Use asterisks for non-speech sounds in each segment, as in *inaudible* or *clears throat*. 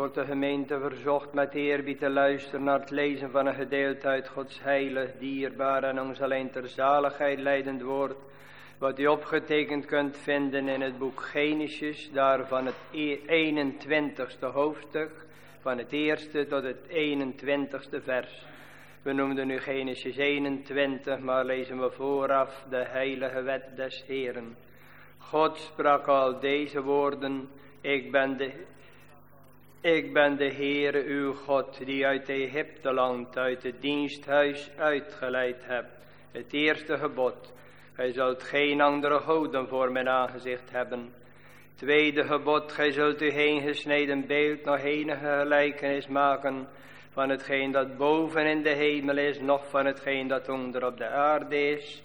Wordt de gemeente verzocht met eerbied te luisteren naar het lezen van een gedeelte uit Gods heilig, dierbaar en ons alleen ter zaligheid leidend woord. Wat u opgetekend kunt vinden in het boek Genesis, daarvan het 21ste e- hoofdstuk, van het eerste tot het 21ste vers. We noemden nu Genesis 21, maar lezen we vooraf de heilige wet des Heren. God sprak al deze woorden, ik ben de, ik ben de Heere uw God, die uit Egypte land, uit het diensthuis uitgeleid hebt. Het eerste gebod, gij zult geen andere goden voor mijn aangezicht hebben. Tweede gebod, gij zult u heen gesneden beeld nog enige gelijkenis maken van hetgeen dat boven in de hemel is, nog van hetgeen dat onder op de aarde is,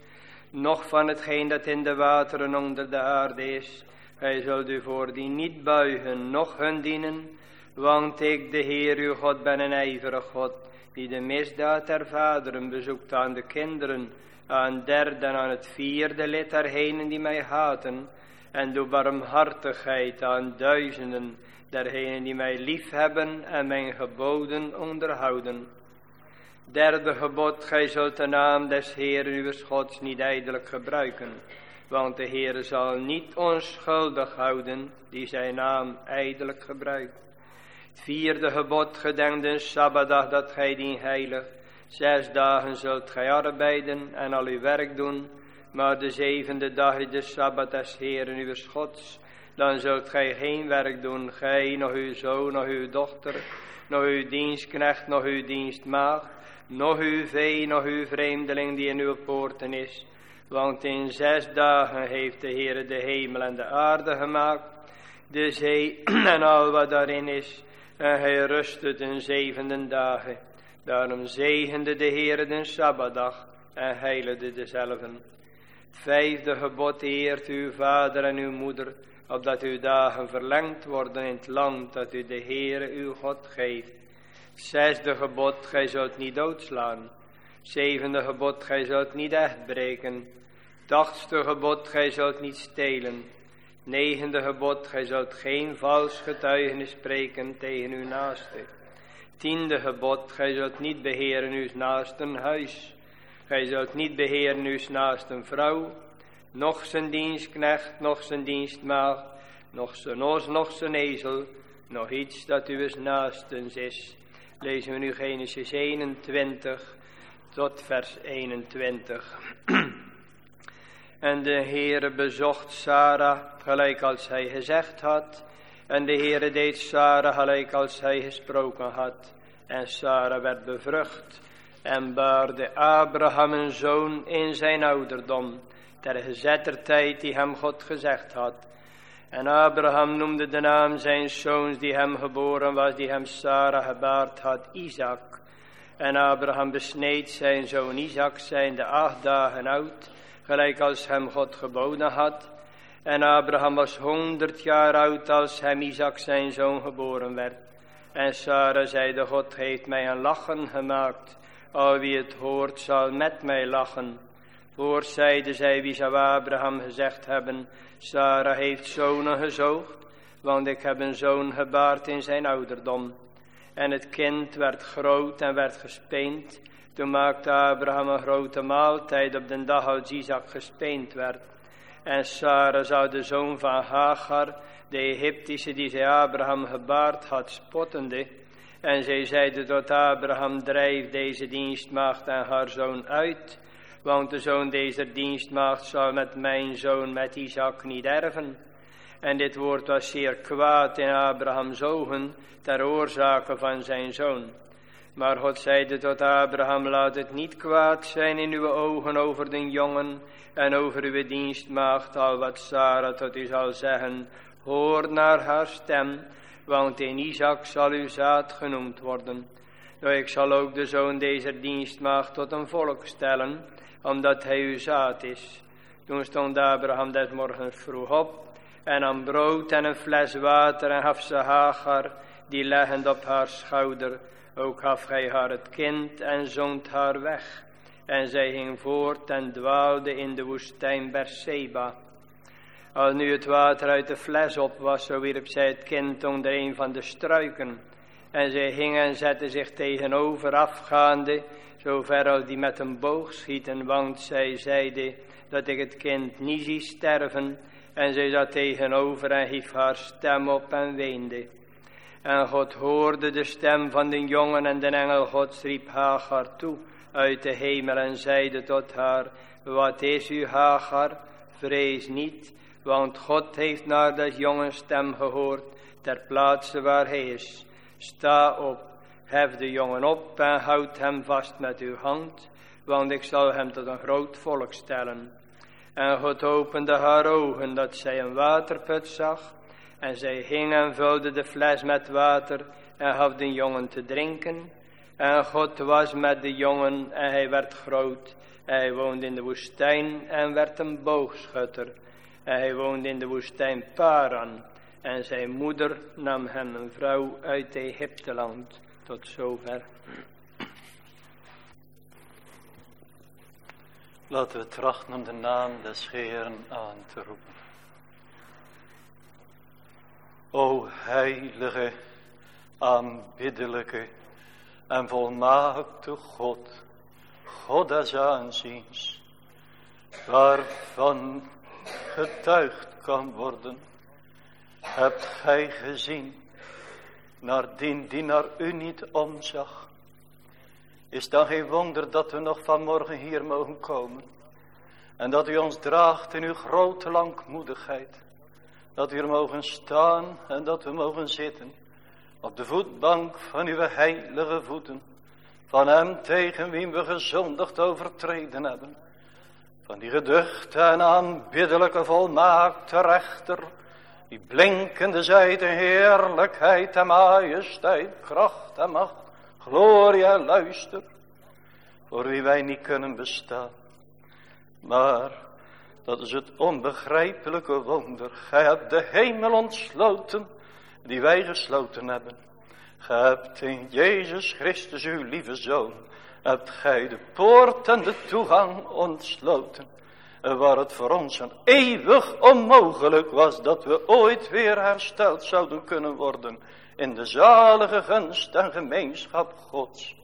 nog van hetgeen dat in de wateren onder de aarde is. Gij zult u voor die niet buigen, noch hun dienen, want ik, de Heer uw God, ben een ijverig God, die de misdaad der vaderen bezoekt aan de kinderen, aan derde en aan het vierde lid dergenen die mij haten, en doe barmhartigheid aan duizenden dergenen die mij lief hebben en mijn geboden onderhouden. Derde gebod, gij zult de naam des Heeren uw Gods niet ijdelijk gebruiken, want de Heere zal niet onschuldig houden die zijn naam ijdelijk gebruikt. Vierde gebod, gedenk de Sabbatdag dat gij dien heilig. Zes dagen zult gij arbeiden en al uw werk doen, maar de zevende dag is de Sabbat des Heeren uw Gods. Dan zult gij geen werk doen, gij, nog uw zoon, nog uw dochter, nog uw dienstknecht, nog uw dienstmaagd, nog uw vee, nog uw vreemdeling die in uw poorten is. Want in zes dagen heeft de Heere de hemel en de aarde gemaakt, de zee *clears throat* en al wat daarin is, en hij rustte den zevende dagen. Daarom zegende de Heere den Sabbatdag en heiligde dezelfde. Vijfde gebod eert uw vader en uw moeder, opdat uw dagen verlengd worden in het land dat u de Heere uw God geeft. Zesde gebod, gij zult niet doodslaan. Zevende gebod, gij zult niet echt breken. Achtste gebod, gij zult niet stelen. Negende gebod, gij zult geen vals getuigenis spreken tegen uw naaste. Tiende gebod, gij zult niet beheren uw naasten huis. Gij zult niet beheren uw naasten vrouw, nog zijn dienstknecht, nog zijn dienstmaagd, nog zijn os, nog zijn ezel, nog iets dat uw naastens is. Lezen we nu Genesis 21 tot vers 21. *clears throat* En de Heere bezocht Sarah gelijk als hij gezegd had. En de Heere deed Sarah gelijk als hij gesproken had. En Sarah werd bevrucht en baarde Abraham een zoon in zijn ouderdom, ter gezetter tijd die hem God gezegd had. En Abraham noemde de naam zijn zoons die hem geboren was, die hem Sarah gebaard had, Isaac. En Abraham besneed zijn zoon Isaac, zijnde acht dagen oud, gelijk als hem God geboden had. En Abraham was honderd jaar oud als hem Isaac zijn zoon geboren werd. En Sarah zeide, God heeft mij een lachen gemaakt. Al wie het hoort zal met mij lachen. Voor zeide zij, wie zou Abraham gezegd hebben, Sarah heeft zonen gezoogd, want ik heb een zoon gebaard in zijn ouderdom. En het kind werd groot en werd gespeend. Toen maakte Abraham een grote maaltijd op de dag als Isaac gespeend werd. En Sarah zou de zoon van Hagar, de Egyptische die zij Abraham gebaard had, spottende. En zij zeide tot Abraham, drijf deze dienstmaagd en haar zoon uit. Want de zoon deze dienstmaagd zal met mijn zoon, met Isaac, niet erven. En dit woord was zeer kwaad in Abrahams ogen, ter oorzake van zijn zoon. Maar God zeide tot Abraham, laat het niet kwaad zijn in uw ogen over den jongen en over uw dienstmaagd, al wat Sarah tot u zal zeggen. Hoor naar haar stem, want in Isaac zal uw zaad genoemd worden. Nou, ik zal ook de zoon deze dienstmaagd tot een volk stellen, omdat hij uw zaad is. Toen stond Abraham des morgens vroeg op en nam brood en een fles water en gaf ze Hagar, die leggend op haar schouder. Ook gaf hij haar het kind en zond haar weg. En zij ging voort en dwaalde in de woestijn Berseba. Al nu het water uit de fles op was, zo wierp zij het kind onder een van de struiken. En zij hing en zette zich tegenover afgaande, zover als die met een boog schieten, want zij zeide dat ik het kind niet zie sterven. En zij zat tegenover en hief haar stem op en weende. En God hoorde de stem van den jongen en de engel Gods riep Hagar toe uit de hemel en zeide tot haar, wat is u Hagar, vrees niet, want God heeft naar des jongen stem gehoord ter plaatse waar hij is. Sta op, hef de jongen op en houd hem vast met uw hand, want ik zal hem tot een groot volk stellen. En God opende haar ogen dat zij een waterput zag. En zij ging en vulde de fles met water en gaf de jongen te drinken. En God was met de jongen en hij werd groot. hij woonde in de woestijn en werd een boogschutter. Hij woonde in de woestijn Paran. En zijn moeder nam hem een vrouw uit Egypteland. Tot zover. Laten we trachten om de naam des Heeren aan te roepen. O heilige, aanbiddelijke en volmaakte God, God des aanziens, waarvan getuigd kan worden, hebt gij gezien, naar dien die naar u niet omzag, is dan geen wonder dat we nog vanmorgen hier mogen komen. En dat u ons draagt in uw grote langmoedigheid. Dat we hier mogen staan en dat we mogen zitten. Op de voetbank van uw heilige voeten. Van hem tegen wie we gezondigd overtreden hebben. Van die geduchte en aanbiddelijke volmaakte rechter. Die blinkende zijde heerlijkheid en majesteit, kracht en macht Gloria, luister, voor wie wij niet kunnen bestaan. Maar, dat is het onbegrijpelijke wonder. Gij hebt de hemel ontsloten, die wij gesloten hebben. Gij hebt in Jezus Christus, uw lieve Zoon, hebt gij de poort en de toegang ontsloten. Waar het voor ons een eeuwig onmogelijk was dat we ooit weer hersteld zouden kunnen worden in de zalige gunst en gemeenschap Gods.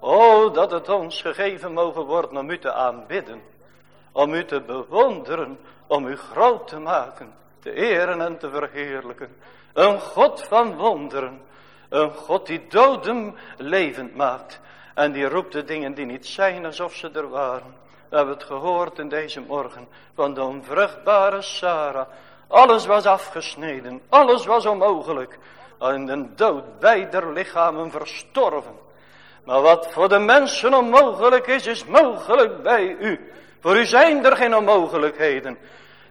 O, dat het ons gegeven mogen worden om u te aanbidden, om u te bewonderen, om u groot te maken, te eren en te verheerlijken. Een God van wonderen, een God die doden levend maakt en die roept de dingen die niet zijn alsof ze er waren. We hebben het gehoord in deze morgen van de onvruchtbare Sarah. Alles was afgesneden, alles was onmogelijk in de dood beider lichamen verstorven. Maar wat voor de mensen onmogelijk is, is mogelijk bij u. Voor u zijn er geen onmogelijkheden.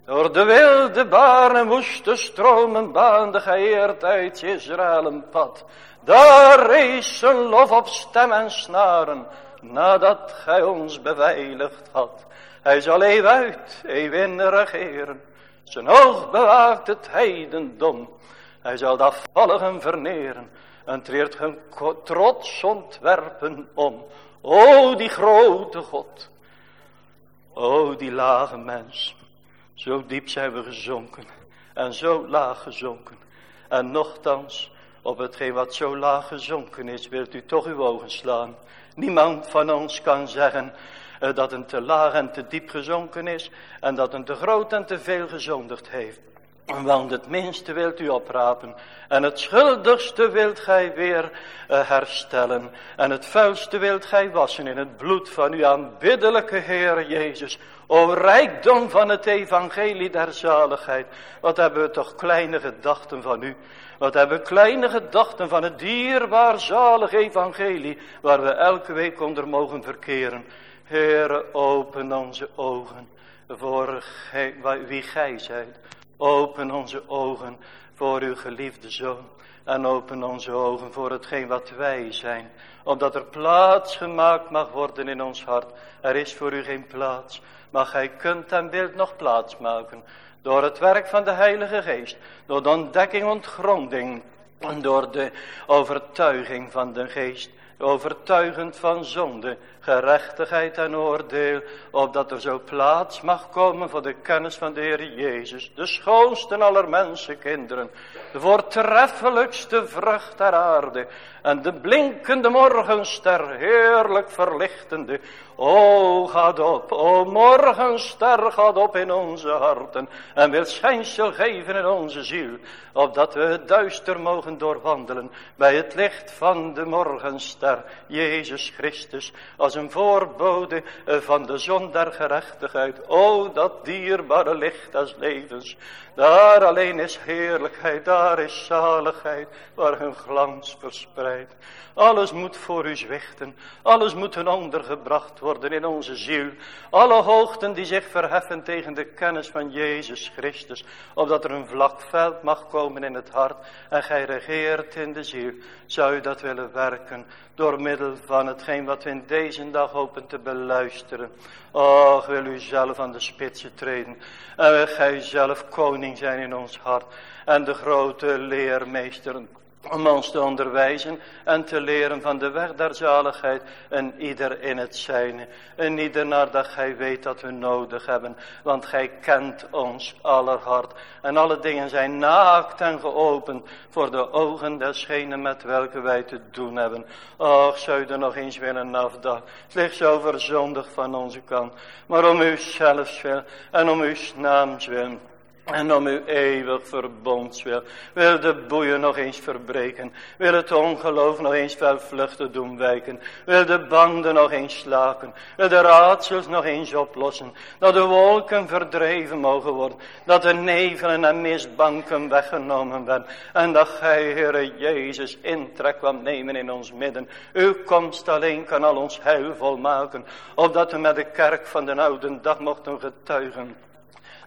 Door de wilde baren en woeste stromen baande gij uit Israël een pad. Daar rees een lof op stem en snaren, nadat gij ons beveiligd had. Hij zal eeuw uit, eeuw in regeren. Zijn oog bewaakt het heidendom. Hij zal de afvalligen verneren en treert hun trots ontwerpen om. O die grote God. O die lage mens. Zo diep zijn we gezonken en zo laag gezonken. En nochtans, op hetgeen wat zo laag gezonken is, wilt u toch uw ogen slaan. Niemand van ons kan zeggen eh, dat een te laag en te diep gezonken is en dat een te groot en te veel gezondigd heeft. Want het minste wilt u oprapen. En het schuldigste wilt gij weer uh, herstellen. En het vuilste wilt gij wassen in het bloed van uw aanbiddelijke Heer Jezus. O rijkdom van het evangelie der zaligheid. Wat hebben we toch kleine gedachten van u. Wat hebben we kleine gedachten van het dierbaar zalig evangelie. Waar we elke week onder mogen verkeren. Heere, open onze ogen voor wie gij zijt. Open onze ogen voor uw geliefde zoon. En open onze ogen voor hetgeen wat wij zijn. Opdat er plaats gemaakt mag worden in ons hart. Er is voor u geen plaats. Maar gij kunt en wilt nog plaats maken. Door het werk van de Heilige Geest. Door de ontdekking, ontgronding. En door de overtuiging van de Geest. Overtuigend van zonde gerechtigheid en oordeel, opdat er zo plaats mag komen voor de kennis van de Heer Jezus, de schoonste aller mensenkinderen, de voortreffelijkste vrucht der aarde, en de blinkende morgenster, heerlijk verlichtende. O, gaat op, o morgenster, gaat op in onze harten, en wil schijnsel geven in onze ziel, opdat we het duister mogen doorwandelen, bij het licht van de morgenster, Jezus Christus, als een voorbode van de zon der gerechtigheid. O, dat dierbare licht des levens, daar alleen is heerlijkheid, daar is zaligheid, waar hun glans verspreidt. Alles moet voor u zwichten, alles moet ondergebracht worden in onze ziel. Alle hoogten die zich verheffen tegen de kennis van Jezus Christus, opdat er een vlak veld mag komen in het hart en gij regeert in de ziel. Zou u dat willen werken door middel van hetgeen wat we in deze dag hopen te beluisteren. Och, wil u zelf aan de spitsen treden. En wil gij zelf koning zijn in ons hart. En de grote leermeester om ons te onderwijzen en te leren van de weg der zaligheid en ieder in het zijne. En ieder naar dat gij weet dat we nodig hebben, want gij kent ons aller hart. En alle dingen zijn naakt en geopend voor de ogen desgene met welke wij te doen hebben. Och, zou er nog eens willen afdagen. Ligt zo verzondig van onze kant. Maar om u zelfs wil en om uw naams wil en om uw eeuwig verbond wil. De boeien nog eens verbreken. Wil het ongeloof nog eens vluchten doen wijken. Wil de banden nog eens slaken. Wil de raadsels nog eens oplossen. Dat de wolken verdreven mogen worden. Dat de nevelen en mistbanken weggenomen werden. En dat gij, Heere Jezus, intrek kwam nemen in ons midden. Uw komst alleen kan al ons heil volmaken. Opdat we met de kerk van de oude dag mochten getuigen.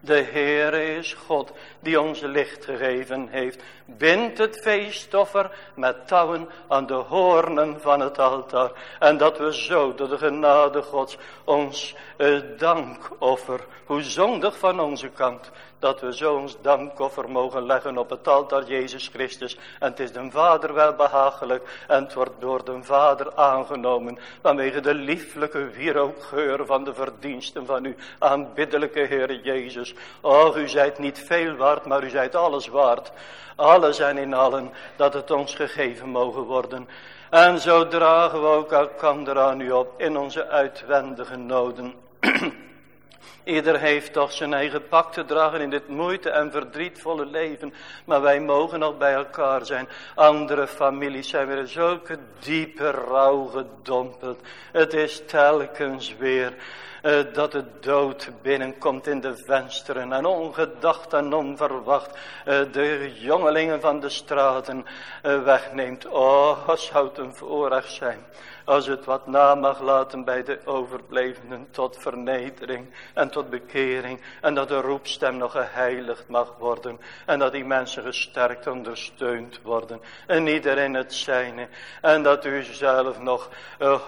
De Heere is God die ons licht gegeven heeft. Bind het feestoffer met touwen aan de hoornen van het altaar. En dat we zo door de genade Gods ons uh, dankoffer, hoe zondig van onze kant, dat we zo ons dankoffer mogen leggen op het altaar Jezus Christus. En het is de Vader wel behagelijk en het wordt door de Vader aangenomen. Vanwege de lieflijke wierookgeur van de verdiensten van u, aanbiddelijke Heer Jezus. Och, u zijt niet veel waard, maar u zijt alles waard. Alles en in allen, dat het ons gegeven mogen worden. En zo dragen we ook elkander aan u op in onze uitwendige noden. *clears throat* Ieder heeft toch zijn eigen pak te dragen in dit moeite en verdrietvolle leven. Maar wij mogen nog bij elkaar zijn. Andere families zijn weer zulke diepe rouw gedompeld. Het is telkens weer uh, dat de dood binnenkomt in de vensteren en ongedacht en onverwacht uh, de jongelingen van de straten uh, wegneemt. Oh, zou het een voorrecht zijn als het wat na mag laten bij de overblevenden tot vernedering en tot bekering. En dat de roepstem nog geheiligd mag worden. En dat die mensen gesterkt ondersteund worden. En iedereen het zijne. En dat u zelf nog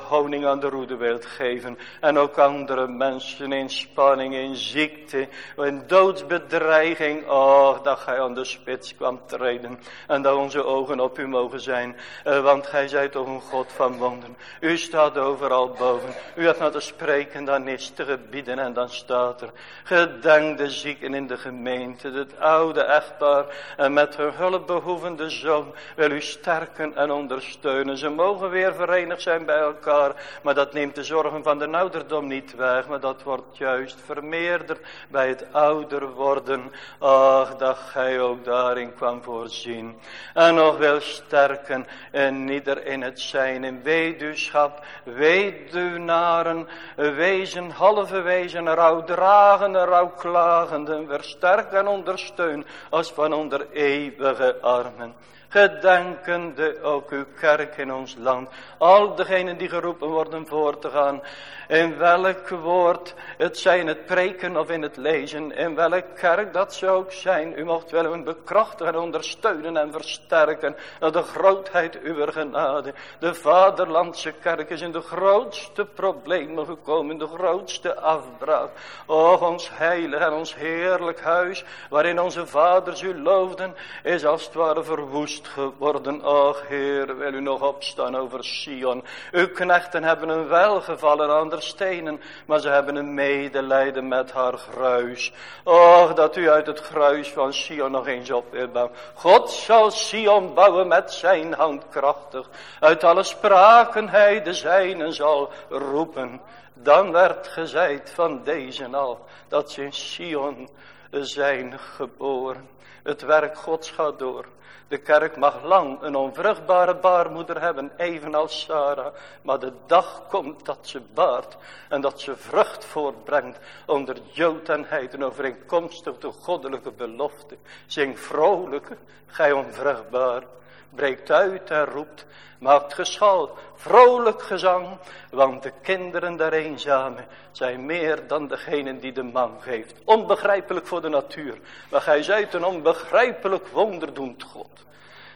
honing aan de roede wilt geven. En ook mensen in spanning, in ziekte, in doodsbedreiging. Oh, dat gij aan de spits kwam treden. En dat onze ogen op u mogen zijn. Uh, want gij zijt toch een God van wonderen. U staat overal boven. U hebt naar te spreken, dan is te gebieden en dan staat er. Gedenk de zieken in de gemeente, het oude echtpaar en met hun hulpbehoevende zoon wil u sterken en ondersteunen. Ze mogen weer verenigd zijn bij elkaar, maar dat neemt de zorgen van de ouderdom niet weg, maar dat wordt juist vermeerderd bij het ouder worden. Ach, dat gij ook daarin kwam voorzien. En nog wil sterken en ieder in het zijn in weduwschap, weduwnaren, wezen, halve wezen, rouwdragende, rouwklagenden, versterk en ondersteun als van onder eeuwige armen gedenkende ook uw kerk in ons land. Al degenen die geroepen worden voor te gaan, in welk woord, het zij in het preken of in het lezen, in welke kerk dat zou ook zijn. U mocht wel een bekrachtigen, ondersteunen en versterken. naar de grootheid uw genade. De vaderlandse kerk is in de grootste problemen gekomen, in de grootste afbraak. Och, ons heilig en ons heerlijk huis, waarin onze vaders u loofden, is als het ware verwoest geworden. Och, Heer, wil u nog opstaan over Sion. Uw knechten hebben een welgevallen aan de stenen, maar ze hebben een medelijden met haar gruis. Och, dat u uit het gruis van Sion nog eens op wil bouwen. God zal Sion bouwen met zijn hand krachtig. Uit alle spraken hij de zijnen zal roepen. Dan werd gezeid van deze al, dat ze in Sion zijn geboren. Het werk Gods gaat door. De kerk mag lang een onvruchtbare baarmoeder hebben, evenals Sarah. Maar de dag komt dat ze baart en dat ze vrucht voortbrengt onder Jood en heiden overeenkomstig de goddelijke belofte. Zing vrolijke, gij onvruchtbaar, breekt uit en roept, maakt geschal, vrolijk gezang, want de kinderen der eenzame zijn meer dan degenen die de man geeft. Onbegrijpelijk voor de natuur, maar gij zijt een onbegrijpelijk wonderdoend God.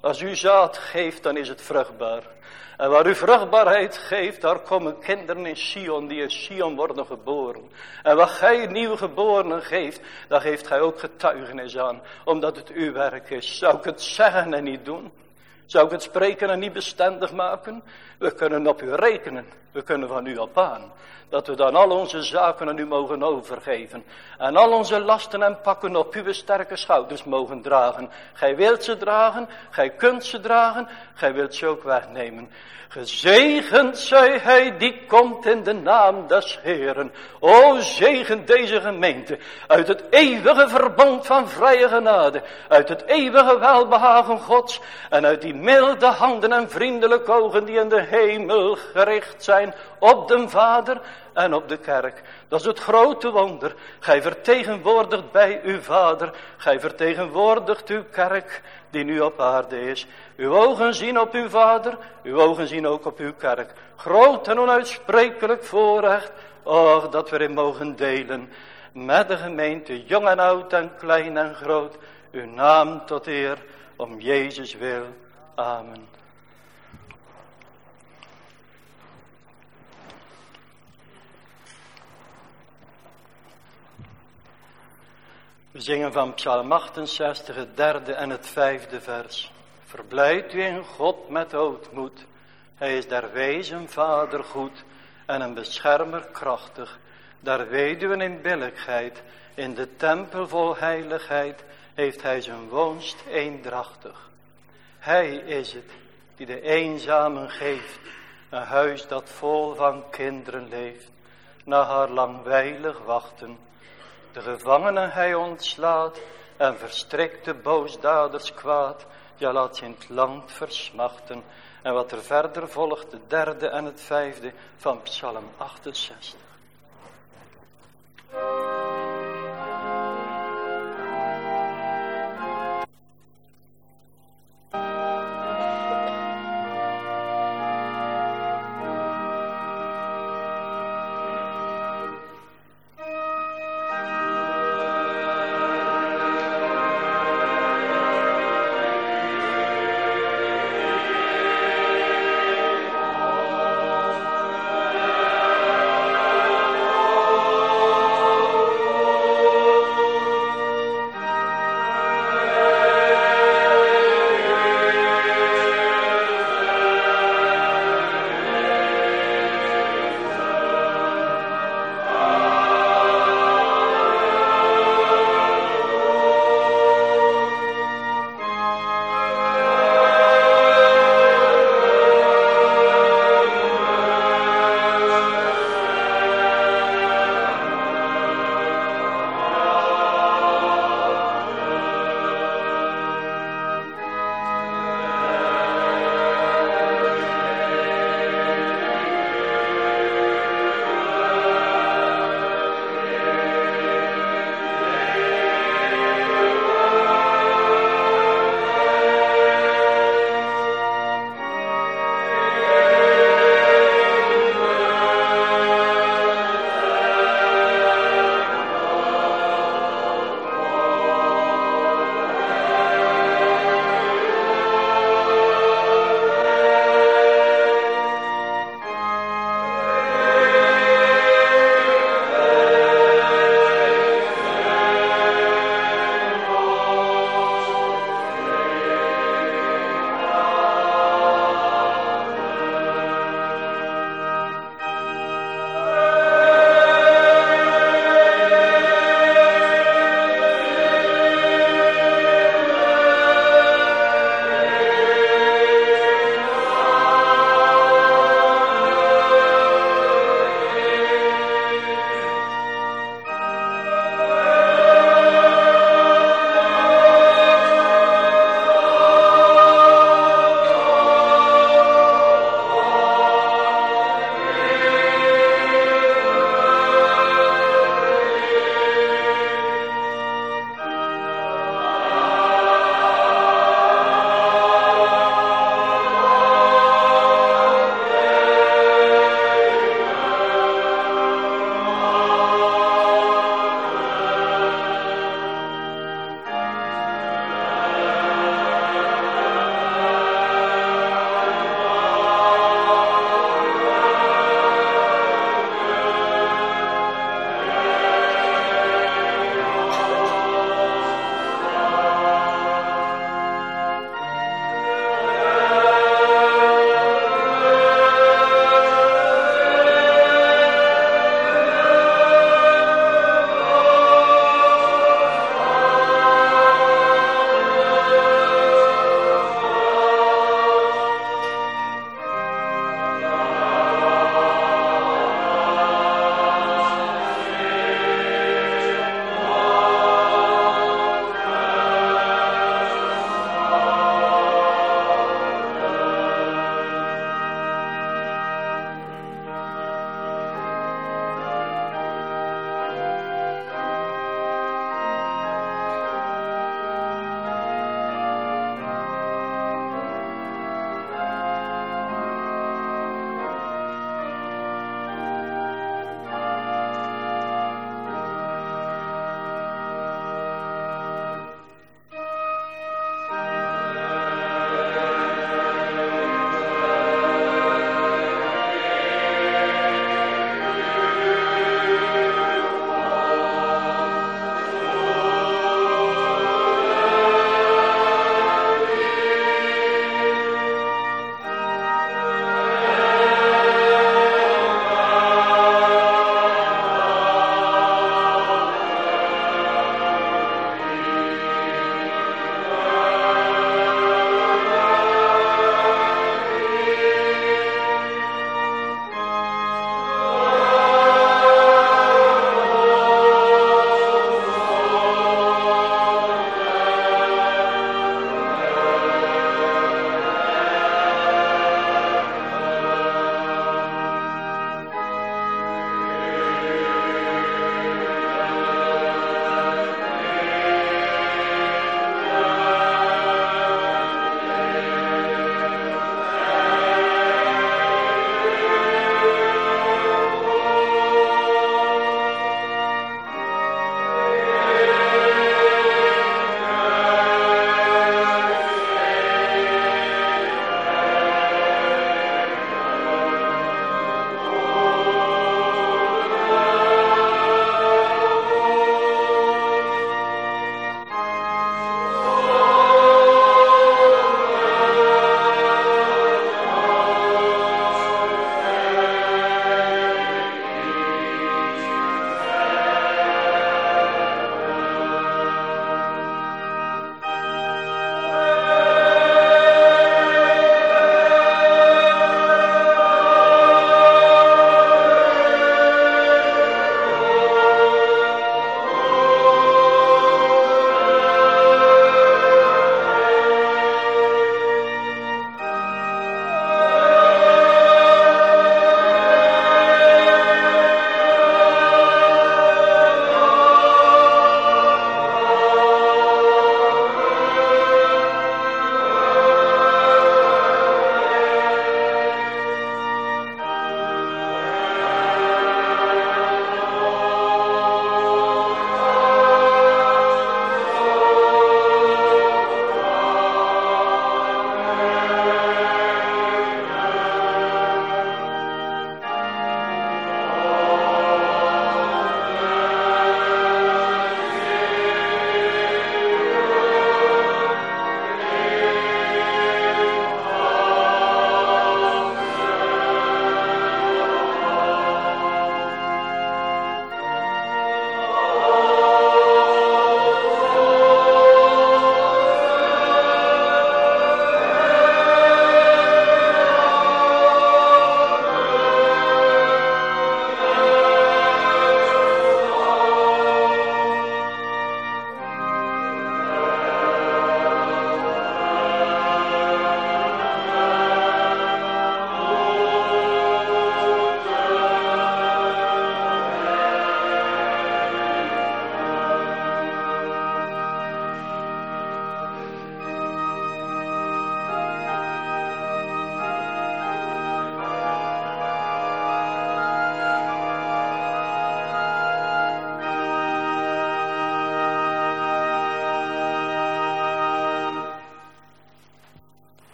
Als u zaad geeft, dan is het vruchtbaar. En waar u vruchtbaarheid geeft, daar komen kinderen in Sion, die in Sion worden geboren. En wat gij nieuw geborenen geeft, daar geeft gij ook getuigenis aan, omdat het uw werk is. Zou ik het zeggen en niet doen? Zou ik het spreken en niet bestendig maken? We kunnen op u rekenen. We kunnen van u op aan. Dat we dan al onze zaken aan u mogen overgeven. En al onze lasten en pakken op uw sterke schouders mogen dragen. Gij wilt ze dragen, gij kunt ze dragen, gij wilt ze ook wegnemen. Gezegend zij hij die komt in de naam des Heeren. O zegen deze gemeente. Uit het eeuwige verbond van vrije genade. Uit het eeuwige welbehagen Gods. En uit die milde handen en vriendelijke ogen die in de hemel gericht zijn op de Vader en op de kerk. Dat is het grote wonder. Gij vertegenwoordigt bij uw Vader. Gij vertegenwoordigt uw kerk die nu op aarde is. Uw ogen zien op uw Vader. Uw ogen zien ook op uw kerk. Groot en onuitsprekelijk voorrecht. Och, dat we in mogen delen. Met de gemeente, jong en oud en klein en groot. Uw naam tot eer, om Jezus wil. Amen. We zingen van Psalm 68, het derde en het vijfde vers. Verblijd u in God met ootmoed. Hij is der wezen vader goed en een beschermer krachtig. Daar weduwen in billigheid, in de tempel vol heiligheid, heeft hij zijn woonst eendrachtig. Hij is het die de eenzamen geeft, een huis dat vol van kinderen leeft, na haar langwijlig wachten de gevangenen hij ontslaat en verstrikt de boosdaders kwaad. Ja, laat ze in het land versmachten. En wat er verder volgt, de derde en het vijfde van Psalm 68.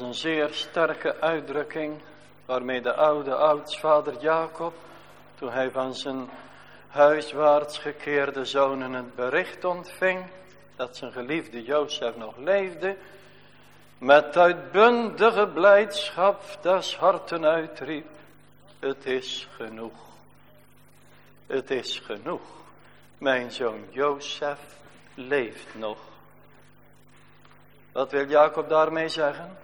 Een zeer sterke uitdrukking waarmee de oude oudsvader Jacob, toen hij van zijn huiswaarts gekeerde zonen het bericht ontving dat zijn geliefde Jozef nog leefde, met uitbundige blijdschap des harten uitriep, het is genoeg. Het is genoeg. Mijn zoon Jozef leeft nog. Wat wil Jacob daarmee zeggen?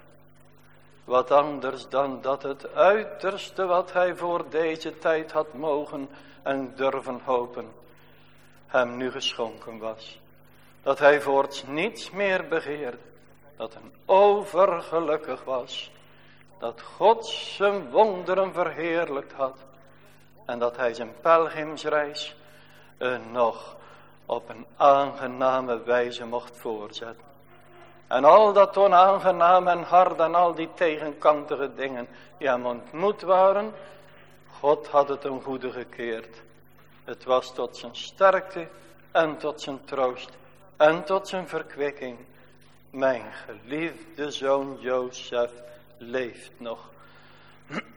Wat anders dan dat het uiterste wat hij voor deze tijd had mogen en durven hopen, hem nu geschonken was. Dat hij voorts niets meer begeerde, dat hem overgelukkig was, dat God zijn wonderen verheerlijkt had en dat hij zijn pelgrimsreis uh, nog op een aangename wijze mocht voorzetten. En al dat onaangenaam en hard en al die tegenkantige dingen die hem ontmoet waren, God had het hem goede gekeerd. Het was tot zijn sterkte en tot zijn troost en tot zijn verkwikking. Mijn geliefde zoon Jozef leeft nog.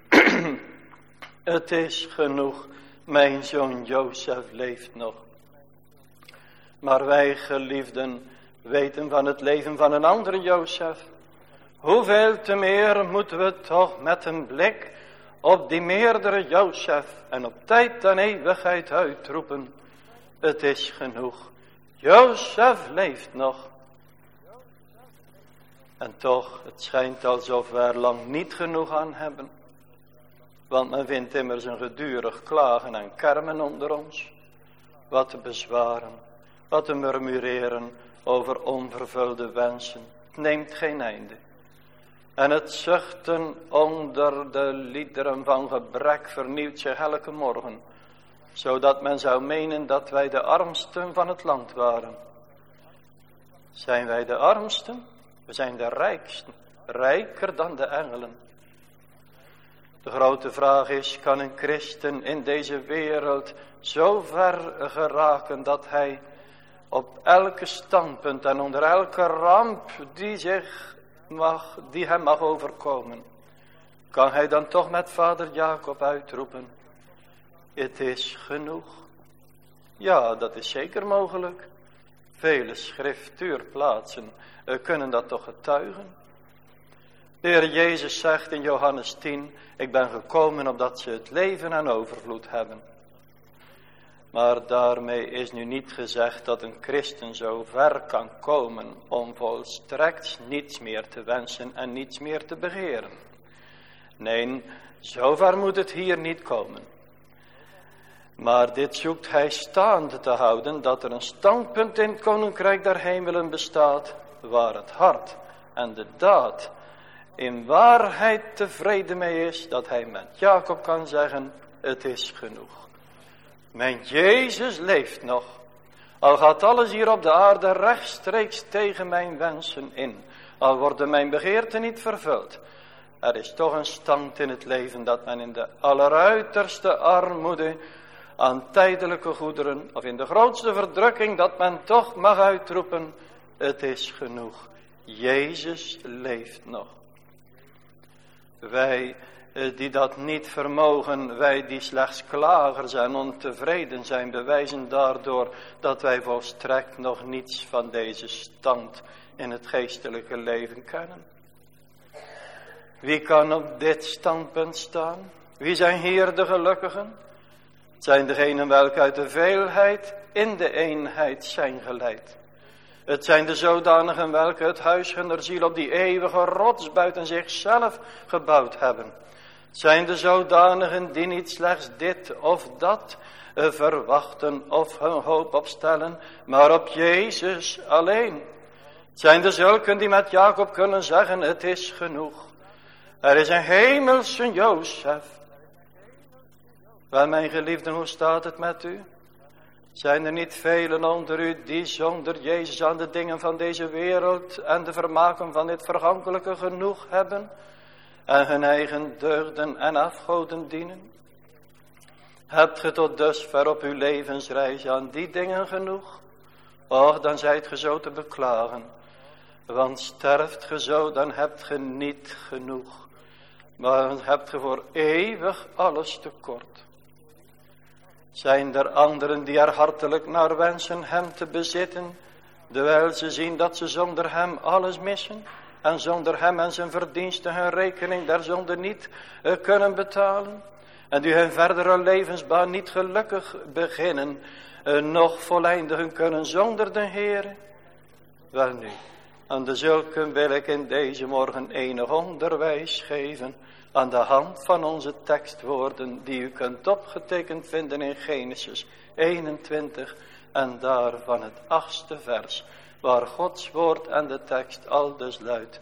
*clears throat* het is genoeg, mijn zoon Jozef leeft nog. Maar wij geliefden weten van het leven van een andere Jozef. Hoeveel te meer moeten we toch met een blik op die meerdere Jozef en op tijd en eeuwigheid uitroepen. Het is genoeg. Jozef leeft nog. En toch, het schijnt alsof we er lang niet genoeg aan hebben. Want men vindt immers een gedurig klagen en kermen onder ons. Wat bezwaren, wat te murmureren over onvervulde wensen. Neemt geen einde. En het zuchten onder de liederen van gebrek vernieuwt zich elke morgen. Zodat men zou menen dat wij de armsten van het land waren. Zijn wij de armsten? We zijn de rijksten. Rijker dan de engelen. De grote vraag is, kan een christen in deze wereld zo ver geraken dat hij op elke standpunt en onder elke ramp die zich mag, die hem mag overkomen, kan hij dan toch met vader Jacob uitroepen, het is genoeg. Ja, dat is zeker mogelijk. Vele schriftuurplaatsen kunnen dat toch getuigen. De Heer Jezus zegt in Johannes 10, ik ben gekomen opdat ze het leven en overvloed hebben. Maar daarmee is nu niet gezegd dat een christen zo ver kan komen om volstrekt niets meer te wensen en niets meer te begeren. Nee, zover moet het hier niet komen. Maar dit zoekt hij staande te houden, dat er een standpunt in het koninkrijk der hemelen bestaat, waar het hart en de daad in waarheid tevreden mee is, dat hij met Jacob kan zeggen, het is genoeg. Mijn Jezus leeft nog. Al gaat alles hier op de aarde rechtstreeks tegen mijn wensen in. Al worden mijn begeerten niet vervuld. Er is toch een stand in het leven dat men in de alleruiterste armoede aan tijdelijke goederen of in de grootste verdrukking dat men toch mag uitroepen, het is genoeg. Jezus leeft nog. Wij die dat niet vermogen, wij die slechts klagers en ontevreden zijn, bewijzen daardoor dat wij volstrekt nog niets van deze stand in het geestelijke leven kennen. Wie kan op dit standpunt staan? Wie zijn hier de gelukkigen? Het zijn degenen welke uit de veelheid in de eenheid zijn geleid. Het zijn de zodanigen welke het huis hunner ziel op die eeuwige rots buiten zichzelf gebouwd hebben zijn de zodanigen die niet slechts dit of dat eh, verwachten of hun hoop opstellen, maar op Jezus alleen. zijn de zulken die met Jacob kunnen zeggen, het is genoeg. Er is een hemelse Jozef. Wel, mijn geliefden, hoe staat het met u? Zijn er niet velen onder u die zonder Jezus aan de dingen van deze wereld en de vermaken van dit vergankelijke genoeg hebben? En hun eigen deugden en afgoden dienen? Hebt ge tot dusver op uw levensreis aan die dingen genoeg? Och, dan zijt ge zo te beklagen. Want sterft ge zo, dan hebt ge niet genoeg. Maar hebt ge voor eeuwig alles tekort. Zijn er anderen die er hartelijk naar wensen hem te bezitten, terwijl ze zien dat ze zonder hem alles missen? En zonder hem en zijn verdiensten hun rekening daar zonder niet eh, kunnen betalen? En die hun verdere levensbaan niet gelukkig beginnen, eh, nog voleindigen kunnen zonder de Heer? Wel nu, aan de zulken wil ik in deze morgen enig onderwijs geven aan de hand van onze tekstwoorden die u kunt opgetekend vinden in Genesis 21 en daarvan het achtste vers waar Gods woord en de tekst al dus luidt.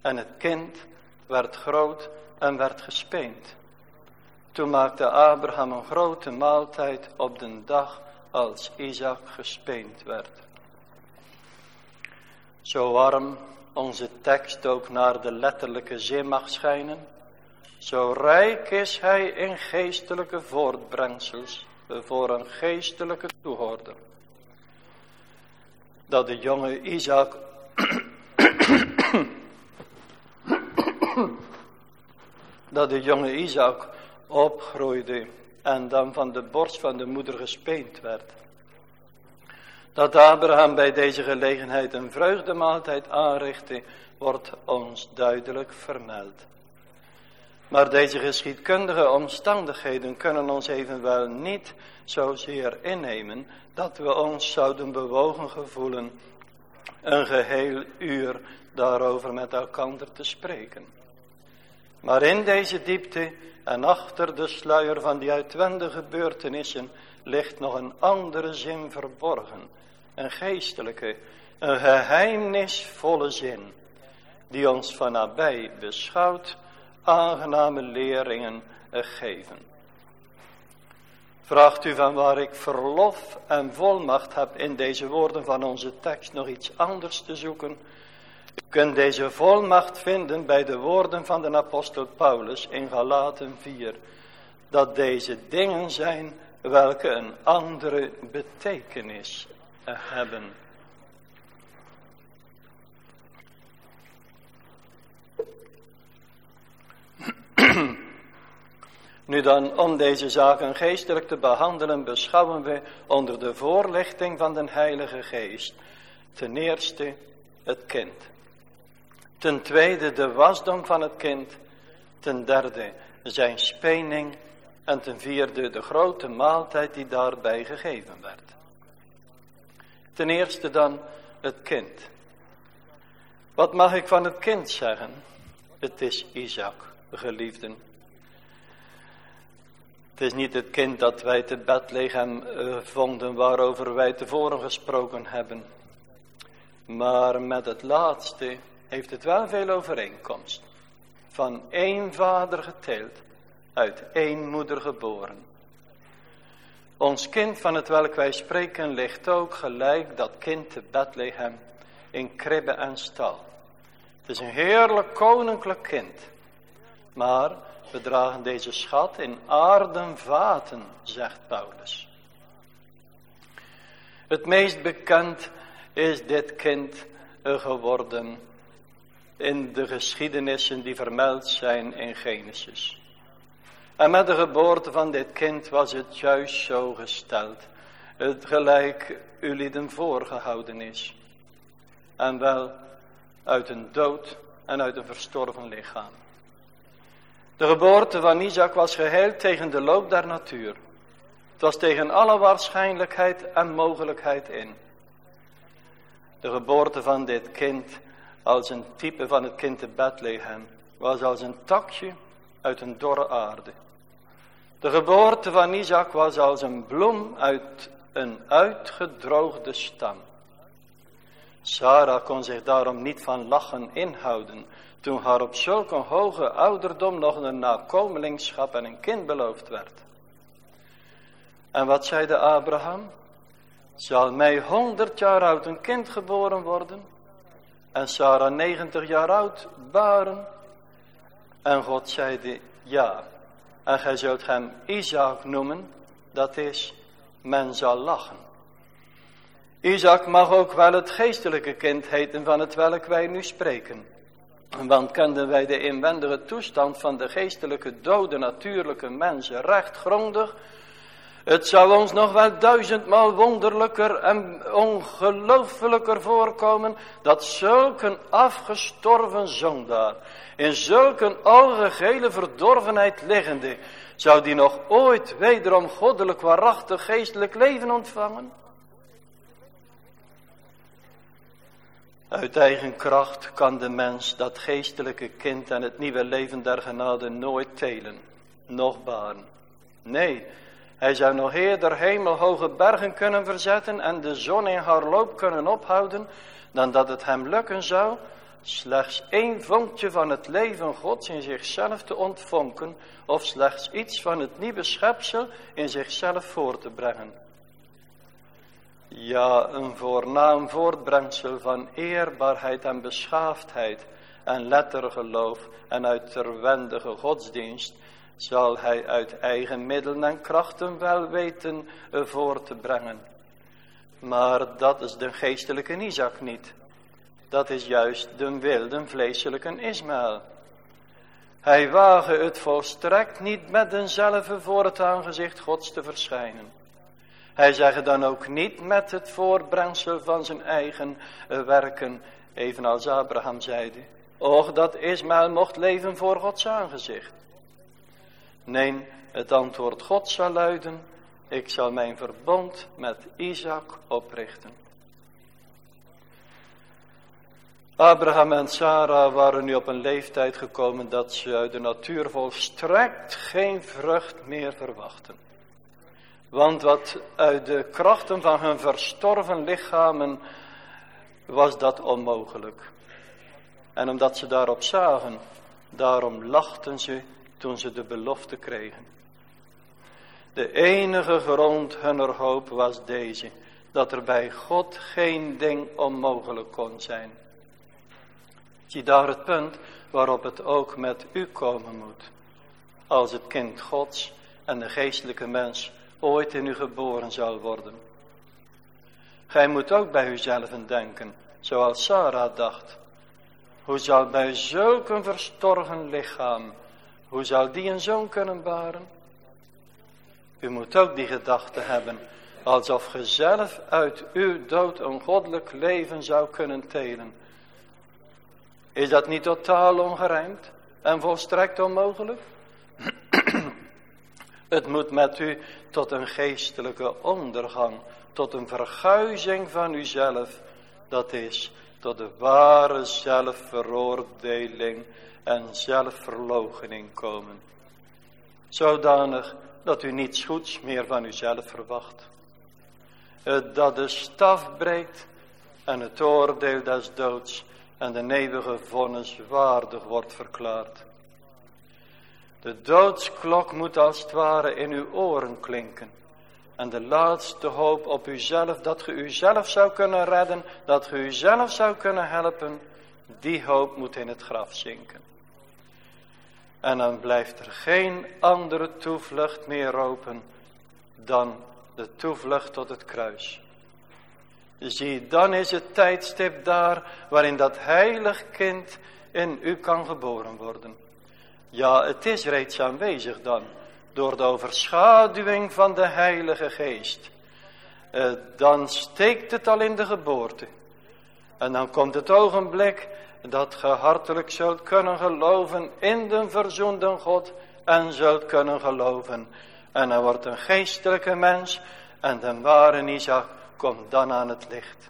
En het kind werd groot en werd gespeend. Toen maakte Abraham een grote maaltijd op de dag als Isaac gespeend werd. Zo warm onze tekst ook naar de letterlijke zin mag schijnen, zo rijk is hij in geestelijke voortbrengsels voor een geestelijke toehoorder. Dat de jonge Isaac *coughs* dat de jonge Isaac opgroeide en dan van de borst van de moeder gespeend werd. Dat Abraham bij deze gelegenheid een vreugdemaaltijd aanrichtte, wordt ons duidelijk vermeld. Maar deze geschiedkundige omstandigheden kunnen ons evenwel niet zozeer innemen dat we ons zouden bewogen gevoelen een geheel uur daarover met elkaar te spreken. Maar in deze diepte en achter de sluier van die uitwendige gebeurtenissen ligt nog een andere zin verborgen. Een geestelijke, een geheimnisvolle zin. Die ons van nabij beschouwt, aangename leringen geven. Vraagt u van waar ik verlof en volmacht heb in deze woorden van onze tekst nog iets anders te zoeken? U kunt deze volmacht vinden bij de woorden van de apostel Paulus in Galaten 4. Dat deze dingen zijn welke een andere betekenis hebben. Nu dan, om deze zaken geestelijk te behandelen, beschouwen we onder de voorlichting van de Heilige Geest. Ten eerste het kind. Ten tweede de wasdom van het kind. Ten derde zijn spening. En ten vierde de grote maaltijd die daarbij gegeven werd. Ten eerste dan het kind. Wat mag ik van het kind zeggen? Het is Isaac, geliefden. Het is niet het kind dat wij te Bethlehem uh, vonden waarover wij tevoren gesproken hebben. Maar met het laatste heeft het wel veel overeenkomst. Van één vader geteeld, uit één moeder geboren. Ons kind van het welk wij spreken ligt ook gelijk dat kind te Bethlehem in kribbe en stal. Het is een heerlijk koninklijk kind. Maar we dragen deze schat in aarden vaten, zegt Paulus. Het meest bekend is dit kind geworden in de geschiedenissen die vermeld zijn in Genesis. En met de geboorte van dit kind was het juist zo gesteld, het gelijk u lieden voorgehouden is. En wel uit een dood en uit een verstorven lichaam. De geboorte van Isaac was geheel tegen de loop der natuur. Het was tegen alle waarschijnlijkheid en mogelijkheid in. De geboorte van dit kind, als een type van het kind te Bethlehem, was als een takje uit een dorre aarde. De geboorte van Isaac was als een bloem uit een uitgedroogde stam. Sarah kon zich daarom niet van lachen inhouden, toen haar op zulke hoge ouderdom nog een nakomelingschap en een kind beloofd werd. En wat zei de Abraham? Zal mij honderd jaar oud een kind geboren worden? En Sarah negentig jaar oud baren? En God zeide ja. En gij zult hem Isaac noemen, dat is, men zal lachen. Isaac mag ook wel het geestelijke kind heten van het welk wij nu spreken. Want kenden wij de inwendige toestand van de geestelijke dode natuurlijke mensen recht grondig, het zou ons nog wel duizendmaal wonderlijker en ongelooflijker voorkomen dat zulke afgestorven zondaar, in zulke algehele verdorvenheid liggende, zou die nog ooit wederom goddelijk waarachtig geestelijk leven ontvangen? Uit eigen kracht kan de mens dat geestelijke kind en het nieuwe leven der genade nooit telen, nog baren. Nee, hij zou nog eerder hemelhoge bergen kunnen verzetten en de zon in haar loop kunnen ophouden, dan dat het hem lukken zou slechts één vonkje van het leven Gods in zichzelf te ontvonken, of slechts iets van het nieuwe schepsel in zichzelf voor te brengen. Ja, een voornaam voortbrengsel van eerbaarheid en beschaafdheid en lettergeloof en uitterwendige godsdienst zal hij uit eigen middelen en krachten wel weten voor te brengen. Maar dat is de geestelijke Isaac niet. Dat is juist de wilde vleeselijke Ismaël. Hij wagen het volstrekt niet met denzelfde voor het aangezicht Gods te verschijnen. Hij zegt dan ook niet met het voorbrengsel van zijn eigen werken, evenals Abraham zeide. Och, dat Ismaël mocht leven voor Gods aangezicht. Nee, het antwoord God zal luiden, ik zal mijn verbond met Isaac oprichten. Abraham en Sarah waren nu op een leeftijd gekomen dat ze uit de natuur volstrekt geen vrucht meer verwachten. Want wat uit de krachten van hun verstorven lichamen was dat onmogelijk. En omdat ze daarop zagen, daarom lachten ze toen ze de belofte kregen. De enige grond hunner hoop was deze, dat er bij God geen ding onmogelijk kon zijn. Zie daar het punt waarop het ook met u komen moet. Als het kind Gods en de geestelijke mens ooit in u geboren zal worden. Gij moet ook bij uzelf denken, zoals Sarah dacht. Hoe zal bij zulk een verstorven lichaam, hoe zal die een zoon kunnen baren? U moet ook die gedachte hebben, alsof ge zelf uit uw dood een goddelijk leven zou kunnen telen. Is dat niet totaal ongerijmd en volstrekt onmogelijk? *clears throat* Het moet met u tot een geestelijke ondergang, tot een verguizing van uzelf, dat is tot de ware zelfveroordeling en zelfverloochening komen. Zodanig dat u niets goeds meer van uzelf verwacht. Dat de staf breekt en het oordeel des doods en de eeuwige vonnis waardig wordt verklaard. De doodsklok moet als het ware in uw oren klinken. En de laatste hoop op uzelf, dat ge uzelf zou kunnen redden, dat ge uzelf zou kunnen helpen, die hoop moet in het graf zinken. En dan blijft er geen andere toevlucht meer open dan de toevlucht tot het kruis. Zie, dan is het tijdstip daar waarin dat heilig kind in u kan geboren worden. Ja, het is reeds aanwezig dan, door de overschaduwing van de Heilige Geest. Eh, dan steekt het al in de geboorte. En dan komt het ogenblik dat ge hartelijk zult kunnen geloven in de verzoende God en zult kunnen geloven. En er wordt een geestelijke mens en de ware Isaac komt dan aan het licht.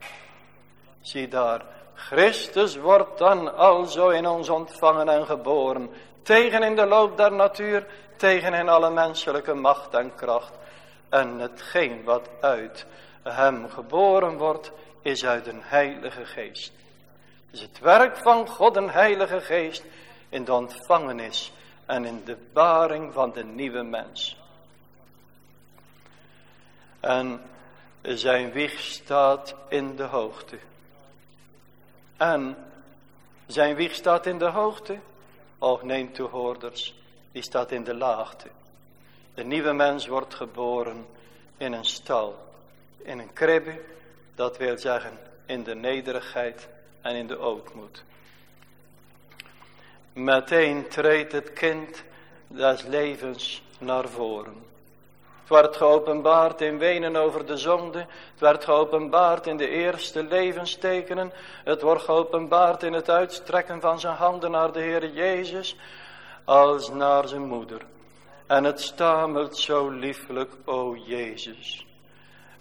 Zie daar, Christus wordt dan alzo in ons ontvangen en geboren tegen in de loop der natuur, tegen in alle menselijke macht en kracht. En hetgeen wat uit hem geboren wordt, is uit een heilige geest. is het werk van God een heilige geest in de ontvangenis en in de baring van de nieuwe mens. En zijn wieg staat in de hoogte. En zijn wieg staat in de hoogte Och neem toehoorders, die staat in de laagte. De nieuwe mens wordt geboren in een stal, in een kribbe, Dat wil zeggen in de nederigheid en in de ootmoed. Meteen treedt het kind des levens naar voren. Het werd geopenbaard in wenen over de zonde. Het werd geopenbaard in de eerste levenstekenen. Het wordt geopenbaard in het uitstrekken van zijn handen naar de Heer Jezus als naar zijn moeder. En het stamelt zo lieflijk, o Jezus.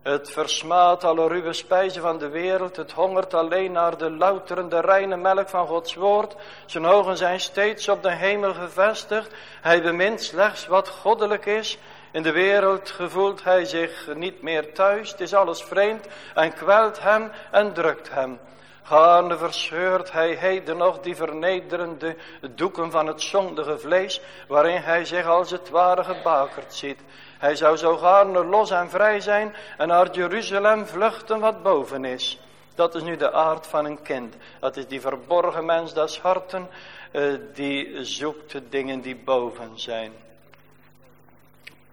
Het versmaadt alle ruwe spijzen van de wereld. Het hongert alleen naar de louterende, reine melk van Gods woord. Zijn ogen zijn steeds op de hemel gevestigd. Hij bemint slechts wat goddelijk is. In de wereld gevoelt hij zich niet meer thuis. Het is alles vreemd en kwelt hem en drukt hem. Gaarne verscheurt hij heden nog die vernederende doeken van het zondige vlees, waarin hij zich als het ware gebakerd ziet. Hij zou zo gaarne los en vrij zijn en naar Jeruzalem vluchten wat boven is. Dat is nu de aard van een kind. Dat is die verborgen mens des harten, uh, die zoekt de dingen die boven zijn.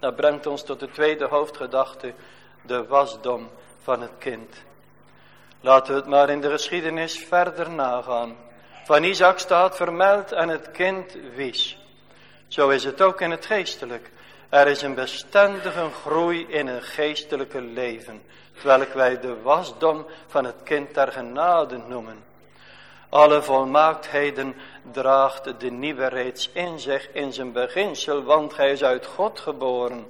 Dat brengt ons tot de tweede hoofdgedachte, de wasdom van het kind. Laten we het maar in de geschiedenis verder nagaan. Van Isaac staat vermeld en het kind wies. Zo is het ook in het geestelijk. Er is een bestendige groei in een geestelijke leven, terwijl wij de wasdom van het kind der genade noemen. Alle volmaaktheden draagt de nieuwe reeds in zich in zijn beginsel, want hij is uit God geboren.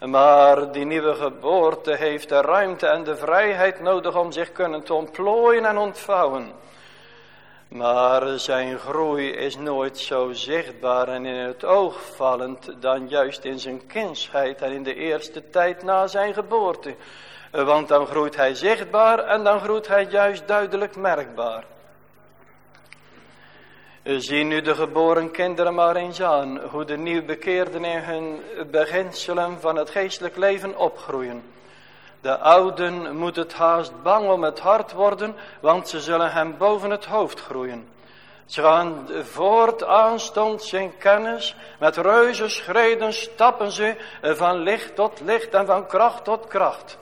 Maar die nieuwe geboorte heeft de ruimte en de vrijheid nodig om zich kunnen te ontplooien en ontvouwen. Maar zijn groei is nooit zo zichtbaar en in het oog vallend dan juist in zijn kindsheid en in de eerste tijd na zijn geboorte. Want dan groeit hij zichtbaar en dan groeit hij juist duidelijk merkbaar. Zie nu de geboren kinderen maar eens aan, hoe de nieuwbekeerden in hun beginselen van het geestelijk leven opgroeien. De ouden moet het haast bang om het hart worden, want ze zullen hem boven het hoofd groeien. Ze gaan voort aanstonds in kennis, met reuzenschreden stappen ze van licht tot licht en van kracht tot kracht.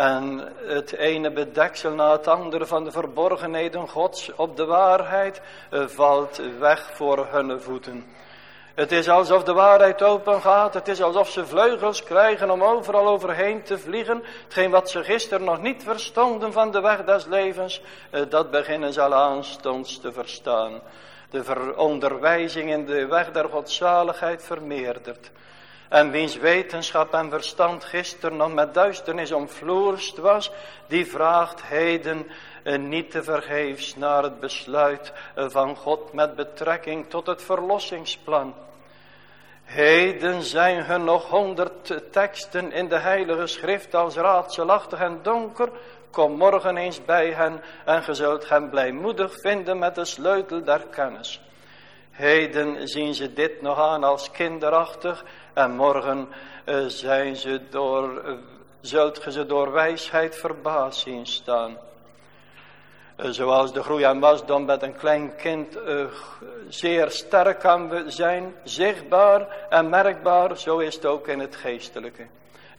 En het ene bedeksel na het andere van de verborgenheden Gods op de waarheid valt weg voor hun voeten. Het is alsof de waarheid open gaat. Het is alsof ze vleugels krijgen om overal overheen te vliegen. Hetgeen wat ze gisteren nog niet verstonden van de weg des levens, eh, dat beginnen ze al aanstonds te verstaan. De onderwijzing in de weg der godzaligheid vermeerdert. En wiens wetenschap en verstand gisteren nog met duisternis omvloerst was, die vraagt heden eh, niet te vergeefs naar het besluit eh, van God met betrekking tot het verlossingsplan. Heden zijn er nog honderd teksten in de heilige schrift als raadselachtig en donker. Kom morgen eens bij hen en ge zult hen blijmoedig vinden met de sleutel der kennis. Heden zien ze dit nog aan als kinderachtig en morgen uh, zijn ze door, uh, zult ge ze door wijsheid verbaasd zien staan. Uh, zoals de groei en wasdom met een klein kind zeer sterk kan zijn, zichtbaar en merkbaar, zo is het ook in het geestelijke.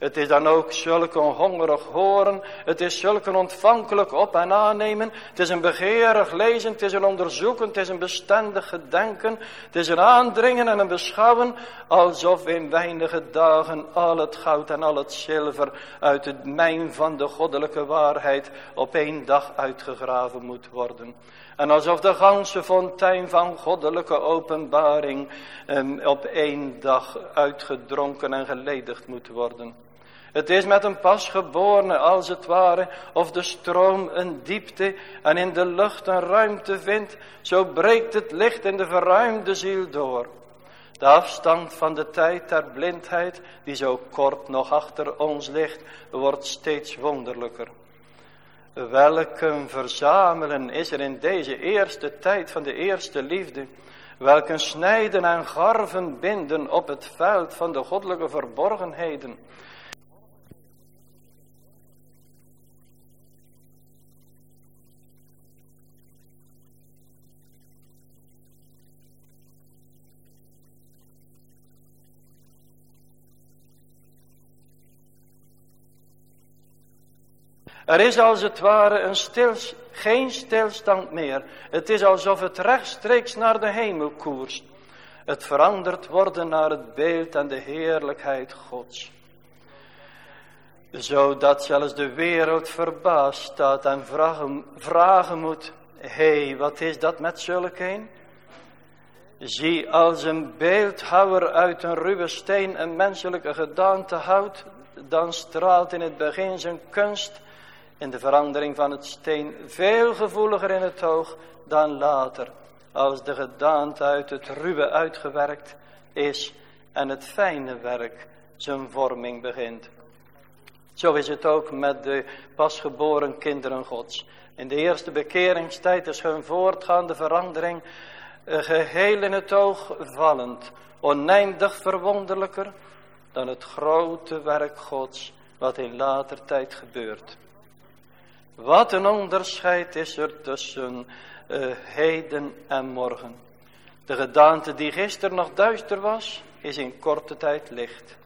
Het is dan ook zulke hongerig horen. Het is zulke ontvankelijk op en aannemen. Het is een begeerig lezen. Het is een onderzoeken. Het is een bestendig gedenken. Het is een aandringen en een beschouwen. Alsof in weinige dagen al het goud en al het zilver uit het mijn van de goddelijke waarheid op één dag uitgegraven moet worden. En alsof de ganse fontein van goddelijke openbaring eh, op één dag uitgedronken en geledigd moet worden. Het is met een pasgeborene als het ware, of de stroom een diepte en in de lucht een ruimte vindt, zo breekt het licht in de verruimde ziel door. De afstand van de tijd der blindheid, die zo kort nog achter ons ligt, wordt steeds wonderlijker. Welke verzamelen is er in deze eerste tijd van de eerste liefde, welke snijden en garven binden op het veld van de goddelijke verborgenheden, Er is als het ware een stils, geen stilstand meer. Het is alsof het rechtstreeks naar de hemel koerst. Het veranderd worden naar het beeld en de heerlijkheid Gods. Zodat zelfs de wereld verbaasd staat en vragen, vragen moet, hé, hey, wat is dat met zulke een? Zie als een beeldhouwer uit een ruwe steen een menselijke gedaante houdt, dan straalt in het begin zijn kunst in de verandering van het steen veel gevoeliger in het oog dan later, als de gedaante uit het ruwe uitgewerkt is en het fijne werk zijn vorming begint. Zo is het ook met de pasgeboren kinderen gods. In de eerste bekeringstijd is hun voortgaande verandering eh, geheel in het oog vallend, oneindig verwonderlijker dan het grote werk gods wat in later tijd gebeurt. Wat een onderscheid is er tussen uh, heden en morgen. De gedaante die gisteren nog duister was, is in korte tijd licht.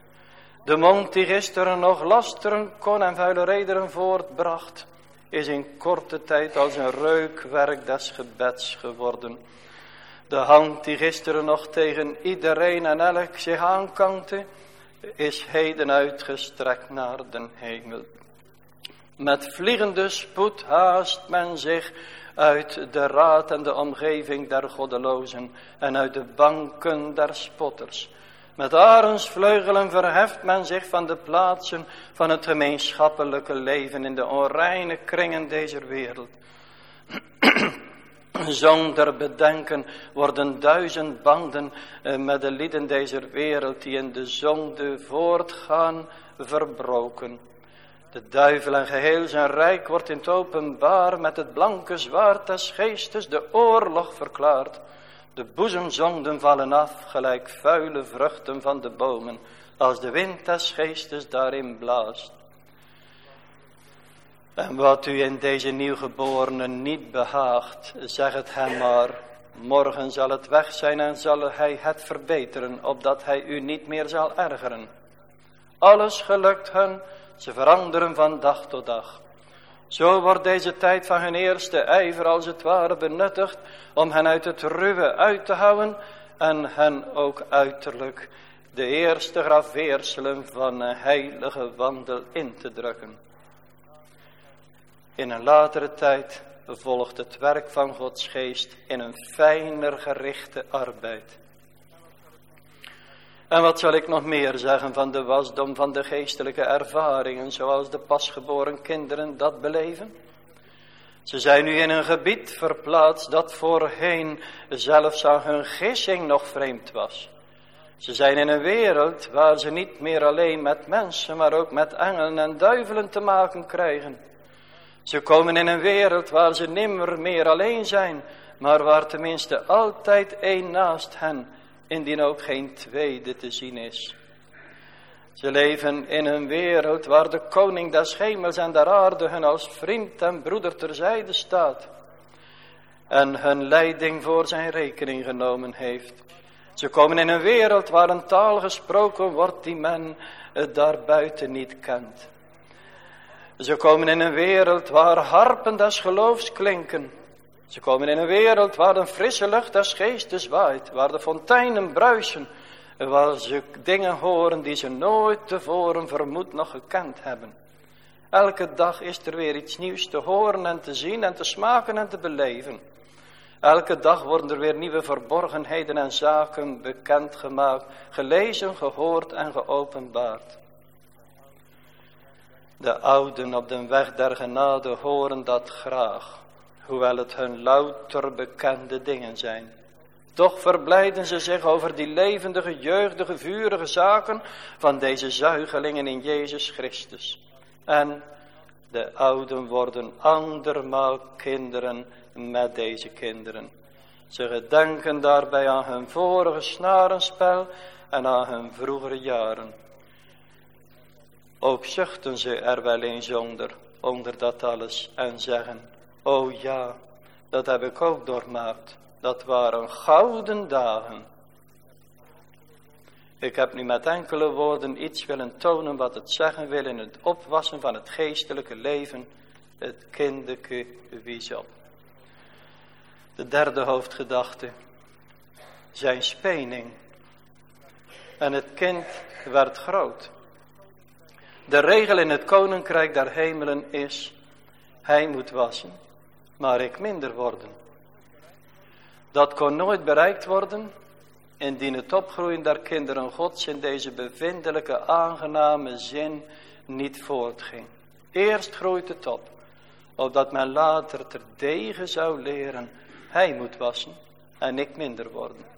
De mond die gisteren nog lasteren kon en vuile rederen voortbracht, is in korte tijd als een reukwerk des gebeds geworden. De hand die gisteren nog tegen iedereen en elk zich aankankte, is heden uitgestrekt naar den hemel. Met vliegende spoed haast men zich uit de raad en de omgeving der goddelozen en uit de banken der spotters. Met arensvleugelen verheft men zich van de plaatsen van het gemeenschappelijke leven in de onreine kringen deze wereld. *clears throat* Zonder bedenken worden duizend banden eh, met de lieden deze wereld die in de zonde voortgaan verbroken. De duivel en geheel zijn rijk wordt in het openbaar met het blanke zwaard des geestes de oorlog verklaard. De boezemzonden vallen af, gelijk vuile vruchten van de bomen, als de wind des geestes daarin blaast. En wat u in deze nieuwgeborene niet behaagt, zeg het hem maar. Morgen zal het weg zijn en zal hij het verbeteren, opdat hij u niet meer zal ergeren. Alles gelukt hun ze veranderen van dag tot dag. Zo wordt deze tijd van hun eerste ijver als het ware benuttigd om hen uit het ruwe uit te houden en hen ook uiterlijk de eerste graveerselen van een heilige wandel in te drukken. In een latere tijd volgt het werk van Gods geest in een fijner gerichte arbeid. En wat zal ik nog meer zeggen van de wasdom van de geestelijke ervaringen zoals de pasgeboren kinderen dat beleven? Ze zijn nu in een gebied verplaatst dat voorheen zelfs aan hun gissing nog vreemd was. Ze zijn in een wereld waar ze niet meer alleen met mensen, maar ook met engelen en duivelen te maken krijgen. Ze komen in een wereld waar ze nimmer meer alleen zijn, maar waar tenminste altijd één naast hen indien ook geen tweede te zien is. Ze leven in een wereld waar de koning des hemels en der aarde hun als vriend en broeder terzijde staat. En hun leiding voor zijn rekening genomen heeft. Ze komen in een wereld waar een taal gesproken wordt die men daarbuiten niet kent. Ze komen in een wereld waar harpen des geloofs klinken ze komen in een wereld waar een frisse lucht des geestes waait, waar de fonteinen bruisen, waar ze dingen horen die ze nooit tevoren vermoed nog gekend hebben. Elke dag is er weer iets nieuws te horen en te zien en te smaken en te beleven. Elke dag worden er weer nieuwe verborgenheden en zaken bekendgemaakt, gelezen, gehoord en geopenbaard. De ouden op de weg der genade horen dat graag hoewel het hun louter bekende dingen zijn. Toch verblijden ze zich over die levendige, jeugdige, vurige zaken van deze zuigelingen in Jezus Christus. En de ouden worden andermaal kinderen met deze kinderen. Ze gedenken daarbij aan hun vorige snarenspel en aan hun vroegere jaren. Ook zuchten ze er wel eens onder, onder dat alles en zeggen, Oh ja, dat heb ik ook doormaakt. Dat waren gouden dagen. Ik heb nu met enkele woorden iets willen tonen wat het zeggen wil in het opwassen van het geestelijke leven het kindeke wies op. De derde hoofdgedachte, zijn spening. En het kind werd groot. De regel in het koninkrijk der hemelen is, hij moet wassen, maar ik minder worden. Dat kon nooit bereikt worden indien het opgroeien der kinderen gods in deze bevindelijke aangename zin niet voortging. Eerst groeit het op, opdat men later terdege zou leren, hij moet wassen en ik minder worden.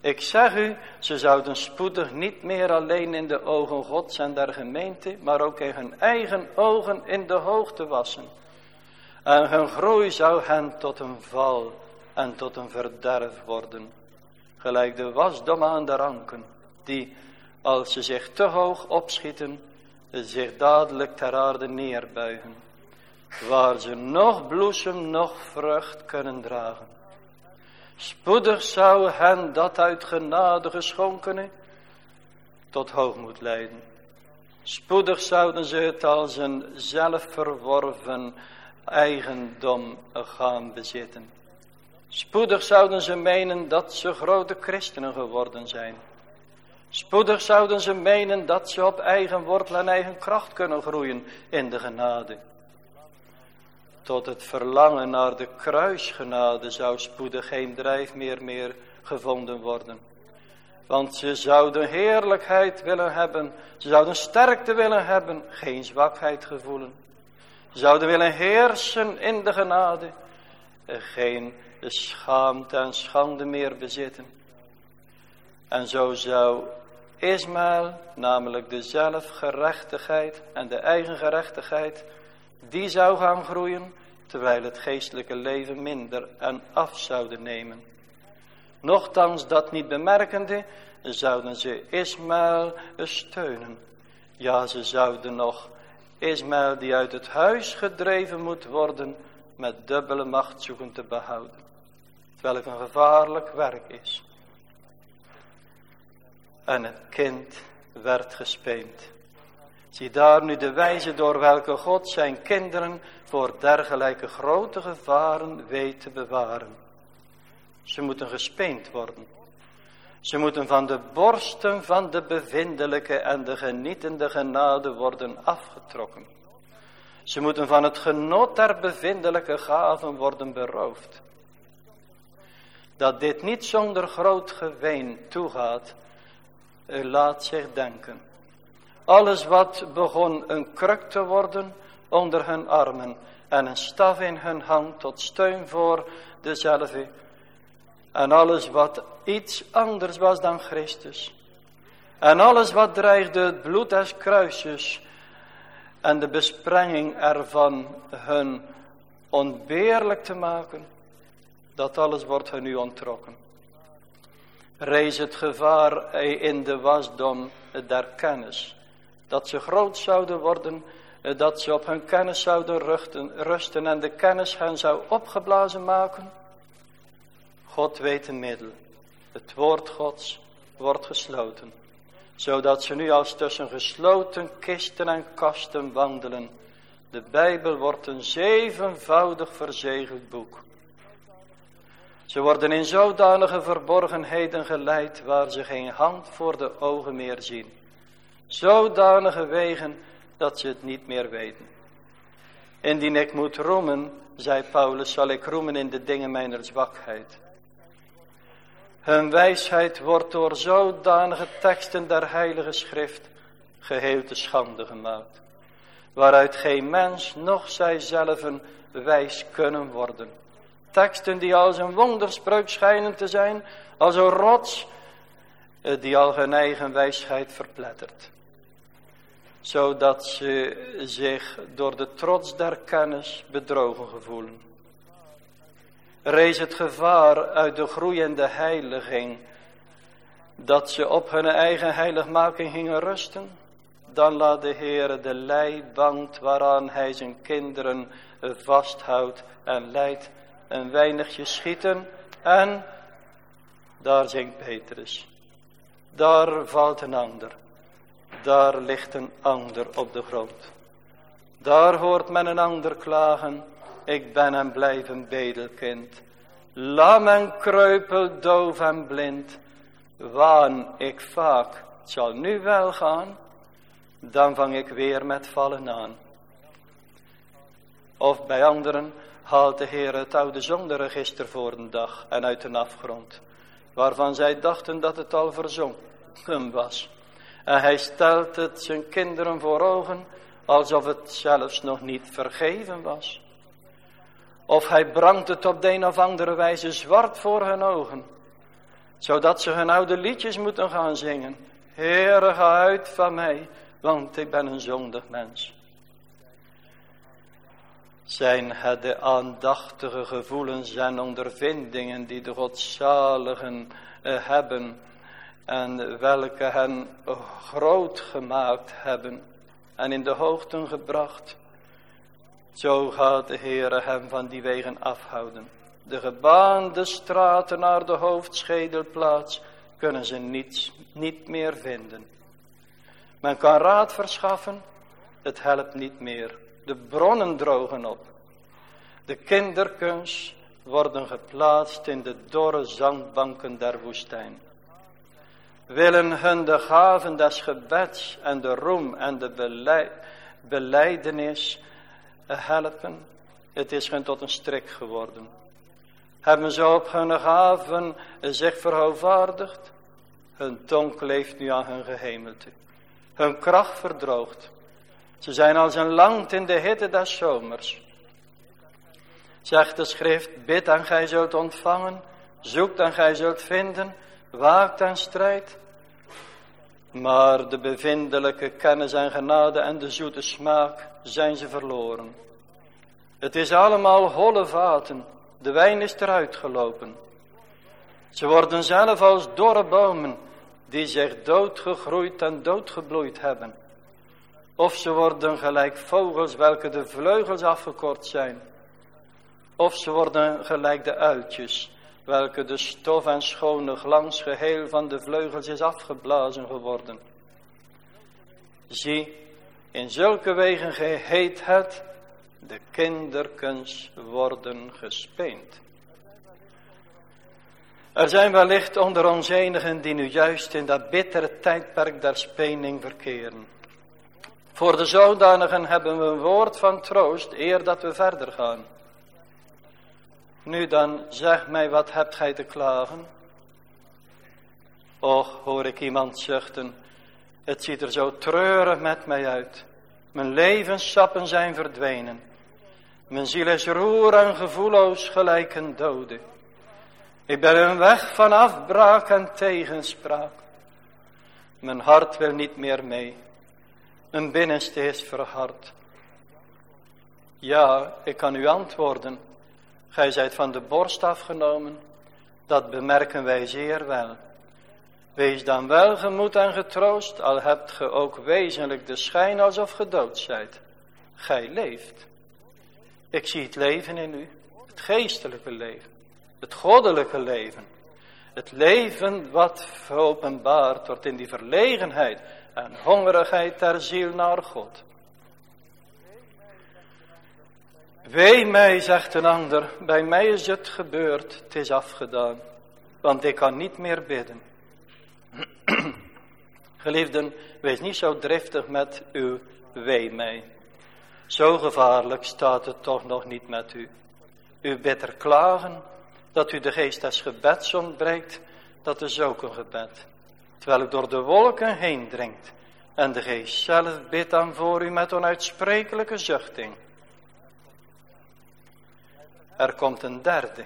Ik zeg u, ze zouden spoedig niet meer alleen in de ogen gods en der gemeente, maar ook in hun eigen ogen in de hoogte wassen. En hun groei zou hen tot een val en tot een verderf worden. Gelijk de wasdom aan de ranken, die, als ze zich te hoog opschieten, zich dadelijk ter aarde neerbuigen. Waar ze nog bloesem, nog vrucht kunnen dragen. Spoedig zou hen dat uit genade geschonkene tot hoogmoed leiden. Spoedig zouden ze het als een zelfverworven eigendom gaan bezitten. Spoedig zouden ze menen dat ze grote christenen geworden zijn. Spoedig zouden ze menen dat ze op eigen wortel en eigen kracht kunnen groeien in de genade. Tot het verlangen naar de kruisgenade zou spoedig geen drijfmeer meer gevonden worden. Want ze zouden heerlijkheid willen hebben, ze zouden sterkte willen hebben, geen zwakheid gevoelen. Zouden willen heersen in de genade, geen schaamte en schande meer bezitten. En zo zou Ismaël, namelijk de zelfgerechtigheid en de eigen gerechtigheid, die zou gaan groeien, terwijl het geestelijke leven minder en af zouden nemen. Nochtans dat niet bemerkende, zouden ze Ismaël steunen. Ja, ze zouden nog Ismaël die uit het huis gedreven moet worden, met dubbele macht zoeken te behouden. Terwijl het een gevaarlijk werk is. En het kind werd gespeend. Zie daar nu de wijze door welke God zijn kinderen voor dergelijke grote gevaren weet te bewaren. Ze moeten gespeend worden. Ze moeten van de borsten van de bevindelijke en de genietende genade worden afgetrokken. Ze moeten van het genot der bevindelijke gaven worden beroofd. Dat dit niet zonder groot geween toegaat, laat zich denken. Alles wat begon een kruk te worden onder hun armen en een staf in hun hand tot steun voor dezelfde. En alles wat iets anders was dan Christus. En alles wat dreigde het bloed des kruisjes en de besprenging ervan hun onbeerlijk te maken, dat alles wordt hun nu ontrokken. Rees het gevaar in de wasdom der kennis, dat ze groot zouden worden, dat ze op hun kennis zouden rusten en de kennis hen zou opgeblazen maken. God weet een middel. Het woord Gods wordt gesloten, zodat ze nu als tussen gesloten kisten en kasten wandelen. De Bijbel wordt een zevenvoudig verzegeld boek. Ze worden in zodanige verborgenheden geleid waar ze geen hand voor de ogen meer zien. Zodanige wegen dat ze het niet meer weten. Indien ik moet roemen, zei Paulus, zal ik roemen in de dingen mijner zwakheid. Hun wijsheid wordt door zodanige teksten der heilige schrift geheel te schande gemaakt. Waaruit geen mens noch zijzelven wijs kunnen worden. Teksten die als een wonderspreuk schijnen te zijn, als een rots eh, die al hun eigen wijsheid verplettert. Zodat ze zich door de trots der kennis bedrogen gevoelen. Rees het gevaar uit de groeiende heiliging, dat ze op hun eigen heiligmaking gingen rusten, dan laat de Heer de leiband waaraan hij zijn kinderen vasthoudt en leidt een weinigje schieten en daar zingt Petrus. Daar valt een ander. Daar ligt een ander op de grond. Daar hoort men een ander klagen, ik ben en blijf een bedelkind. Lam en kreupel, doof en blind, waan ik vaak, het zal nu wel gaan, dan vang ik weer met vallen aan. Of bij anderen haalt de Heer het oude zonderegister voor een dag en uit een afgrond, waarvan zij dachten dat het al verzonken was. En hij stelt het zijn kinderen voor ogen, alsof het zelfs nog niet vergeven was. Of hij brandt het op de een of andere wijze zwart voor hun ogen, zodat ze hun oude liedjes moeten gaan zingen. Heere, ga uit van mij, want ik ben een zondig mens. Zijn het de aandachtige gevoelens en ondervindingen die de godzaligen eh, hebben en welke hen groot gemaakt hebben en in de hoogten gebracht. Zo gaat de Heere hem van die wegen afhouden. De gebaande straten naar de hoofdschedelplaats kunnen ze niets, niet meer vinden. Men kan raad verschaffen, het helpt niet meer. De bronnen drogen op. De kinderkunst worden geplaatst in de dorre zandbanken der woestijn. Willen hun de gaven des gebeds en de roem en de beleidenis helpen? Het is hun tot een strik geworden. Hebben ze op hun gaven zich verhoogvaardigd? Hun tong kleeft nu aan hun gehemelte. Hun kracht verdroogt. Ze zijn als een land in de hitte des zomers. Zegt de schrift, bid en gij zult ontvangen, zoekt en gij zult vinden, waakt en strijdt. Maar de bevindelijke kennis en genade en de zoete smaak zijn ze verloren. Het is allemaal holle vaten, de wijn is eruit gelopen. Ze worden zelf als dorre bomen die zich doodgegroeid en doodgebloeid hebben. Of ze worden gelijk vogels welke de vleugels afgekort zijn. Of ze worden gelijk de uiltjes welke de stof en schone glans geheel van de vleugels is afgeblazen geworden. Zie, in zulke wegen geheet het, de kinderkens worden gespeend. Er zijn wellicht onder ons enigen die nu juist in dat bittere tijdperk der spening verkeren. Voor de zodanigen hebben we een woord van troost eer dat we verder gaan. Nu dan, zeg mij, wat hebt gij te klagen? Och, hoor ik iemand zuchten, het ziet er zo treurig met mij uit. Mijn levenssappen zijn verdwenen. Mijn ziel is roer en gevoelloos gelijk een dode. Ik ben een weg van afbraak en tegenspraak. Mijn hart wil niet meer mee. Mijn binnenste is verhard. Ja, ik kan u antwoorden. Gij zijt van de borst afgenomen, dat bemerken wij zeer wel. Wees dan welgemoed en getroost, al hebt ge ook wezenlijk de schijn alsof ge dood zijt. Gij leeft. Ik zie het leven in u, het geestelijke leven, het goddelijke leven. Het leven wat geopenbaard wordt in die verlegenheid en hongerigheid ter ziel naar God. Wee mij, zegt een ander, bij mij is het gebeurd, het is afgedaan, want ik kan niet meer bidden. Geliefden, wees niet zo driftig met uw wee mij. Zo gevaarlijk staat het toch nog niet met u. U bitter klagen, dat u de geest des gebeds ontbreekt, dat is ook een gebed. Terwijl u door de wolken heen dringt en de geest zelf bidt dan voor u met onuitsprekelijke zuchting. Er komt een derde.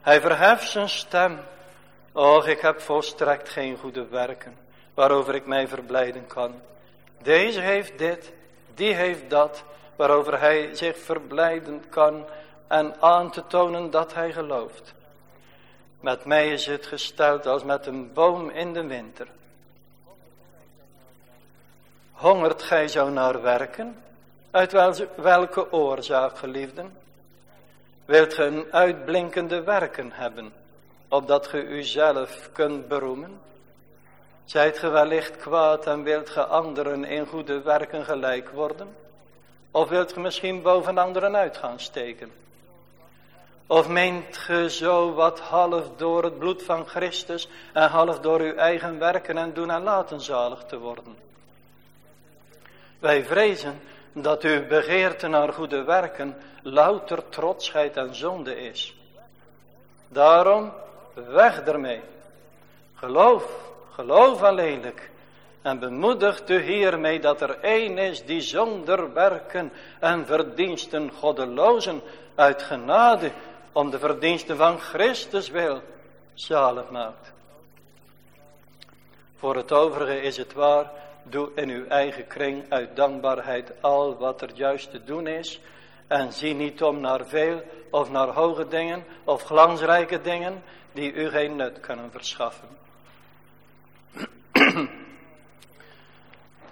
Hij verheft zijn stem. Och, ik heb volstrekt geen goede werken, waarover ik mij verblijden kan. Deze heeft dit, die heeft dat, waarover hij zich verblijden kan en aan te tonen dat hij gelooft. Met mij is het gesteld als met een boom in de winter. Hongert gij zo naar werken? Uit welke oorzaak, geliefden? Wilt ge een uitblinkende werken hebben, opdat ge uzelf kunt beroemen? Zijt ge wellicht kwaad en wilt ge anderen in goede werken gelijk worden? Of wilt ge misschien boven anderen uit gaan steken? Of meent ge zo wat half door het bloed van Christus en half door uw eigen werken en doen en laten zalig te worden? Wij vrezen dat uw begeerte naar goede werken louter trotsheid en zonde is. Daarom weg ermee. Geloof, geloof alleenlijk. En bemoedigt u hiermee dat er één is die zonder werken en verdiensten goddelozen uit genade om de verdiensten van Christus wil zalig maakt. Voor het overige is het waar, doe in uw eigen kring uit dankbaarheid al wat er juist te doen is en zie niet om naar veel of naar hoge dingen of glansrijke dingen die u geen nut kunnen verschaffen. *clears throat*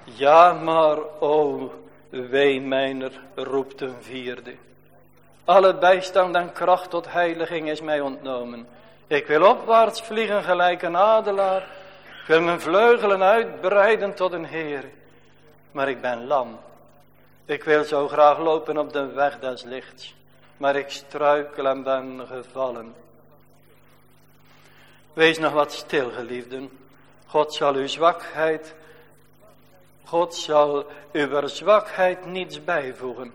Ja, maar o, wee mijner, roept een vierde. Alle bijstand en kracht tot heiliging is mij ontnomen. Ik wil opwaarts vliegen gelijk een adelaar. Ik wil mijn vleugelen uitbreiden tot een Heer. Maar ik ben lam. Ik wil zo graag lopen op de weg des lichts. Maar ik struikel en ben gevallen. Wees nog wat stil, geliefden. God zal uw zwakheid, God zal uw zwakheid niets bijvoegen.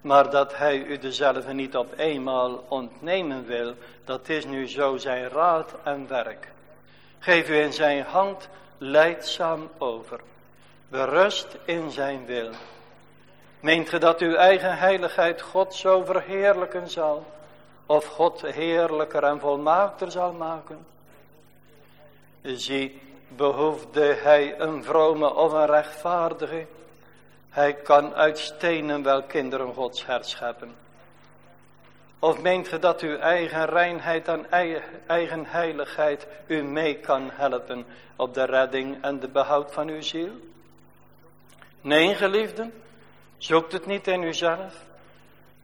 Maar dat hij u dezelfde niet op eenmaal ontnemen wil, dat is nu zo zijn raad en werk. Geef u in zijn hand leidzaam over. Berust in zijn wil. Meent ge dat uw eigen heiligheid God zo verheerlijken zal? Of God heerlijker en volmaakter zal maken? Zie, behoefde hij een vrome of een rechtvaardige? Hij kan uit stenen wel kinderen gods herscheppen. Of meent ge dat uw eigen reinheid en eigen heiligheid u mee kan helpen op de redding en de behoud van uw ziel? Nee, geliefden, zoekt het niet in uzelf.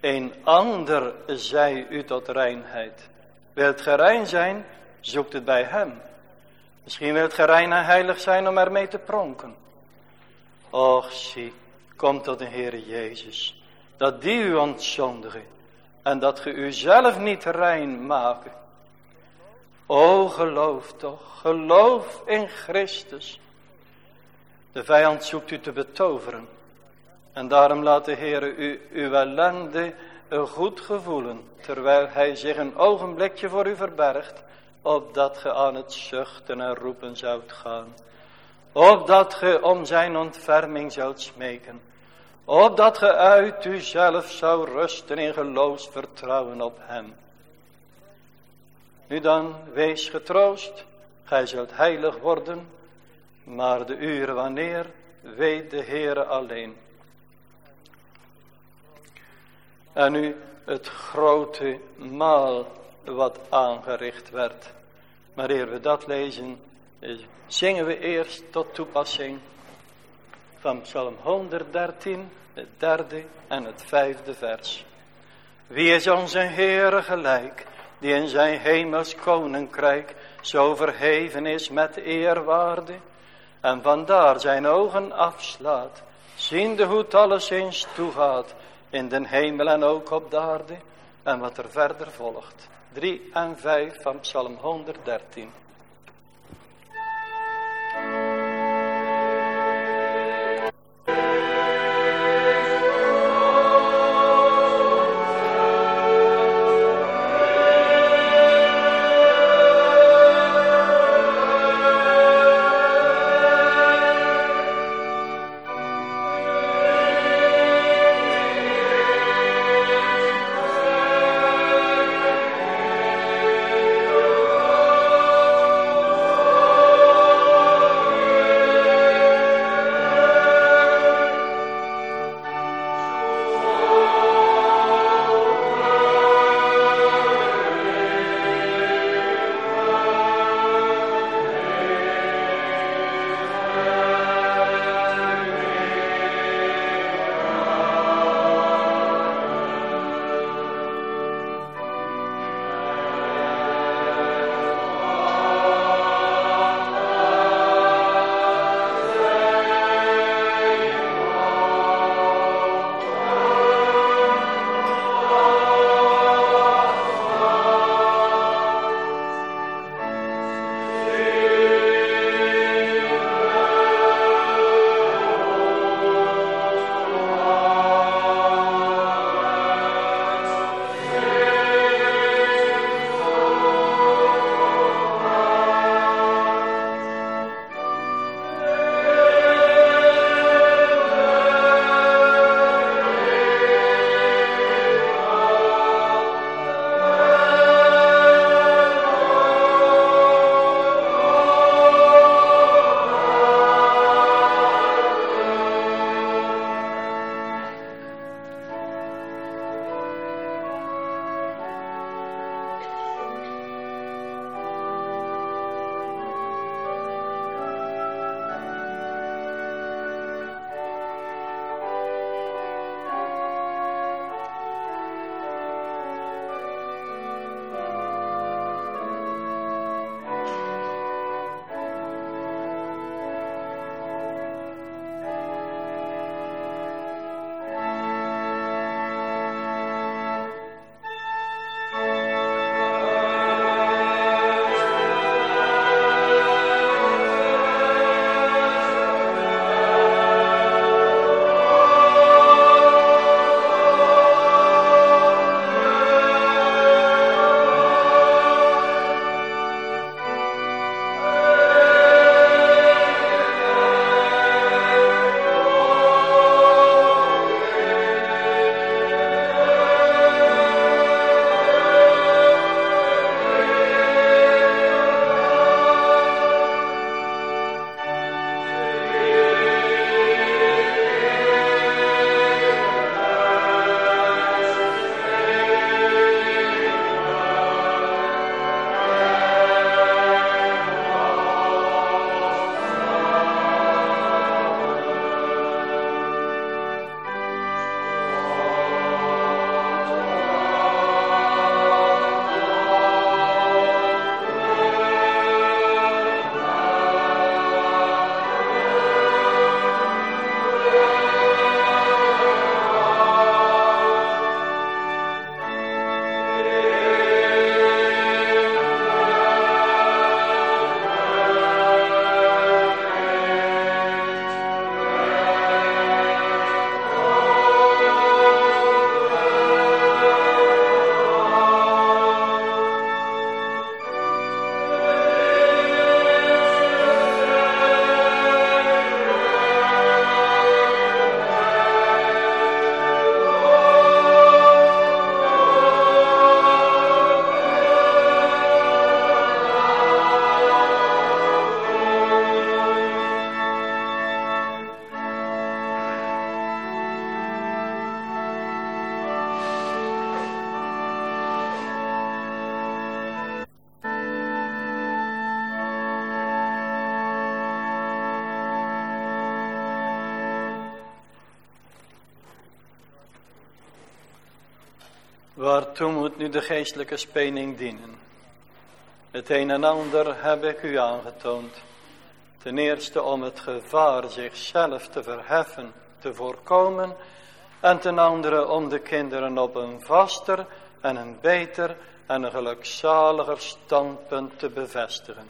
Een ander zij u tot reinheid. Wilt ge rein zijn, zoekt het bij hem. Misschien wilt ge rein en heilig zijn om ermee te pronken. Och, zie, kom tot de Heere Jezus, dat die u ontzondige en dat ge uzelf niet rein maken. O geloof toch, geloof in Christus. De vijand zoekt u te betoveren. En daarom laat de Heere u uw ellende goed gevoelen, terwijl hij zich een ogenblikje voor u verbergt, opdat ge aan het zuchten en roepen zoudt gaan. Opdat ge om zijn ontferming zoudt smeken. Opdat ge uit uzelf zou rusten in geloofsvertrouwen op hem. Nu dan, wees getroost, gij zult heilig worden, maar de uren wanneer, weet de Heere alleen. En nu het grote maal wat aangericht werd. Maar eer we dat lezen, zingen we eerst tot toepassing van Psalm 113, het derde en het vijfde vers. Wie is onze Heere gelijk, die in zijn hemels koninkrijk zo verheven is met eerwaarde, en vandaar zijn ogen afslaat, ziende hoe het alleszins toegaat, in den hemel en ook op de aarde, en wat er verder volgt. 3 en 5 van Psalm 113. Waartoe moet nu de geestelijke spening dienen? Het een en ander heb ik u aangetoond. Ten eerste om het gevaar zichzelf te verheffen, te voorkomen. En ten andere om de kinderen op een vaster en een beter en een gelukzaliger standpunt te bevestigen.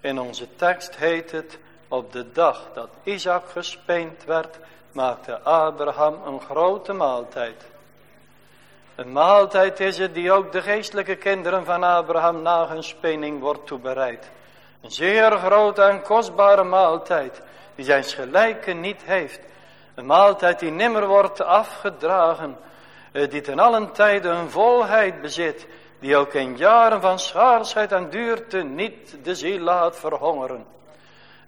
In onze tekst heet het, op de dag dat Isaac gespeend werd, maakte Abraham een grote maaltijd. Een maaltijd is het die ook de geestelijke kinderen van Abraham na hun spening wordt toebereid. Een zeer grote en kostbare maaltijd, die zijn gelijke niet heeft. Een maaltijd die nimmer wordt afgedragen, eh, die ten allen tijde een volheid bezit, die ook in jaren van schaarsheid en duurte niet de ziel laat verhongeren.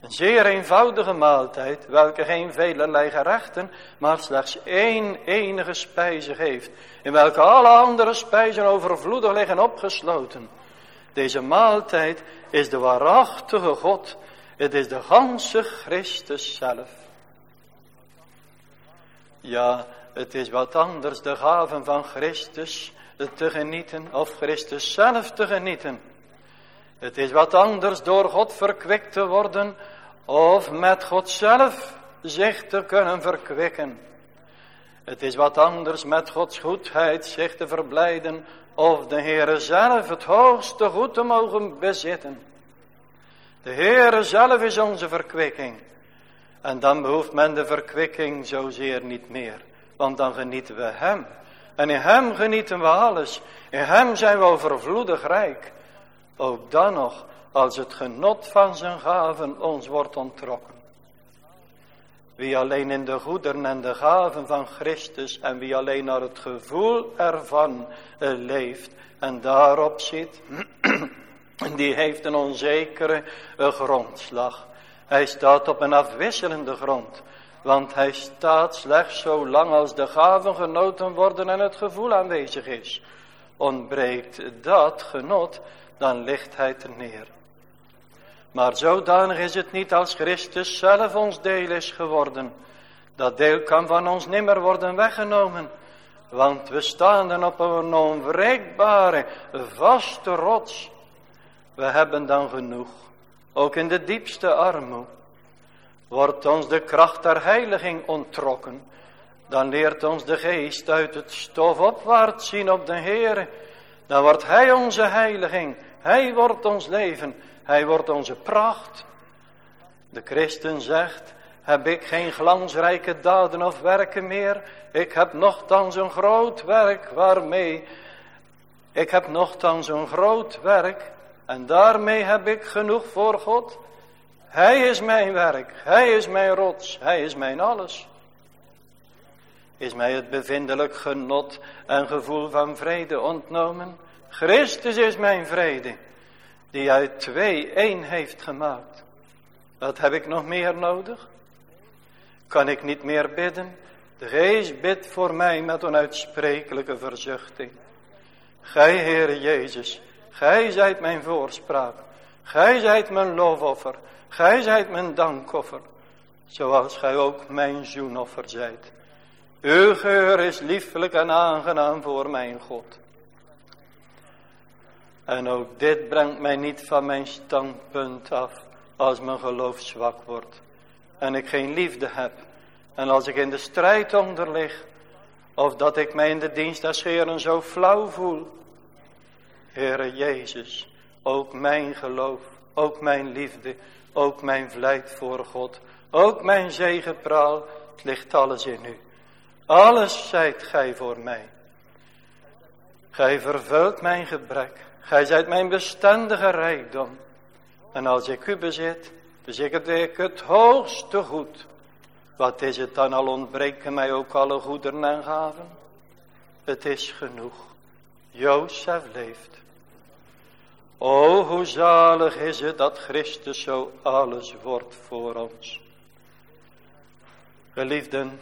Een zeer eenvoudige maaltijd, welke geen velelei gerechten, maar slechts één enige spijze geeft, in welke alle andere spijzen overvloedig liggen opgesloten. Deze maaltijd is de waarachtige God, het is de ganse Christus zelf. Ja, het is wat anders de gaven van Christus te genieten of Christus zelf te genieten. Het is wat anders door God verkwikt te worden of met God zelf zich te kunnen verkwikken. Het is wat anders met Gods goedheid zich te verblijden of de Heere zelf het hoogste goed te mogen bezitten. De Heere zelf is onze verkwikking. En dan behoeft men de verkwikking zozeer niet meer, want dan genieten we Hem. En in Hem genieten we alles. In Hem zijn we overvloedig rijk. Ook dan nog, als het genot van zijn gaven ons wordt ontrokken. Wie alleen in de goederen en de gaven van Christus en wie alleen naar het gevoel ervan eh, leeft en daarop zit, *clears throat* die heeft een onzekere eh, grondslag. Hij staat op een afwisselende grond, want hij staat slechts zolang als de gaven genoten worden en het gevoel aanwezig is. Ontbreekt dat genot, dan ligt hij ter neer. Maar zodanig is het niet als Christus zelf ons deel is geworden. Dat deel kan van ons nimmer worden weggenomen. Want we staan dan op een onwreekbare, vaste rots. We hebben dan genoeg. Ook in de diepste armoede. Wordt ons de kracht der heiliging onttrokken. Dan leert ons de geest uit het stof opwaarts zien op de Heer. Dan wordt Hij onze heiliging. Hij wordt ons leven. Hij wordt onze pracht. De christen zegt, heb ik geen glansrijke daden of werken meer. Ik heb nogthans een groot werk waarmee. Ik heb nogthans een groot werk. En daarmee heb ik genoeg voor God. Hij is mijn werk. Hij is mijn rots. Hij is mijn alles. Is mij het bevindelijk genot en gevoel van vrede ontnomen? Christus is mijn vrede die uit twee één heeft gemaakt. Wat heb ik nog meer nodig? Kan ik niet meer bidden? De geest bidt voor mij met onuitsprekelijke verzuchting. Gij, Heere Jezus, gij zijt mijn voorspraak. Gij zijt mijn loofoffer. Gij zijt mijn dankoffer. Zoals gij ook mijn zoenoffer zijt. Uw geur is liefelijk en aangenaam voor mijn God. En ook dit brengt mij niet van mijn standpunt af als mijn geloof zwak wordt. En ik geen liefde heb. En als ik in de strijd onder lig. Of dat ik mij in de dienst des Heeren zo flauw voel. Heere Jezus, ook mijn geloof, ook mijn liefde, ook mijn vlijt voor God, ook mijn zegepraal, het ligt alles in u. Alles zijt gij voor mij. Gij vervult mijn gebrek. Gij zijt mijn bestendige rijkdom. En als ik u bezit, bezit ik het hoogste goed. Wat is het dan al ontbreken mij ook alle goederen en gaven? Het is genoeg. Jozef leeft. O, hoe zalig is het dat Christus zo alles wordt voor ons. Geliefden,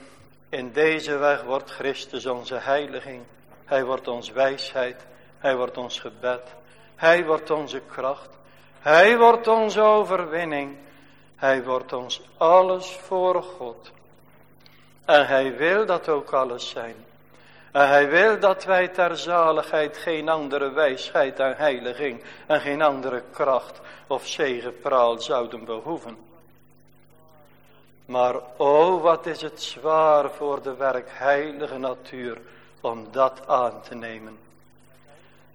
in deze weg wordt Christus onze heiliging. Hij wordt ons wijsheid. Hij wordt ons gebed. Hij wordt onze kracht. Hij wordt onze overwinning. Hij wordt ons alles voor God. En hij wil dat ook alles zijn. En hij wil dat wij ter zaligheid geen andere wijsheid en heiliging en geen andere kracht of zegepraal zouden behoeven. Maar o, wat is het zwaar voor de werkheilige natuur om dat aan te nemen.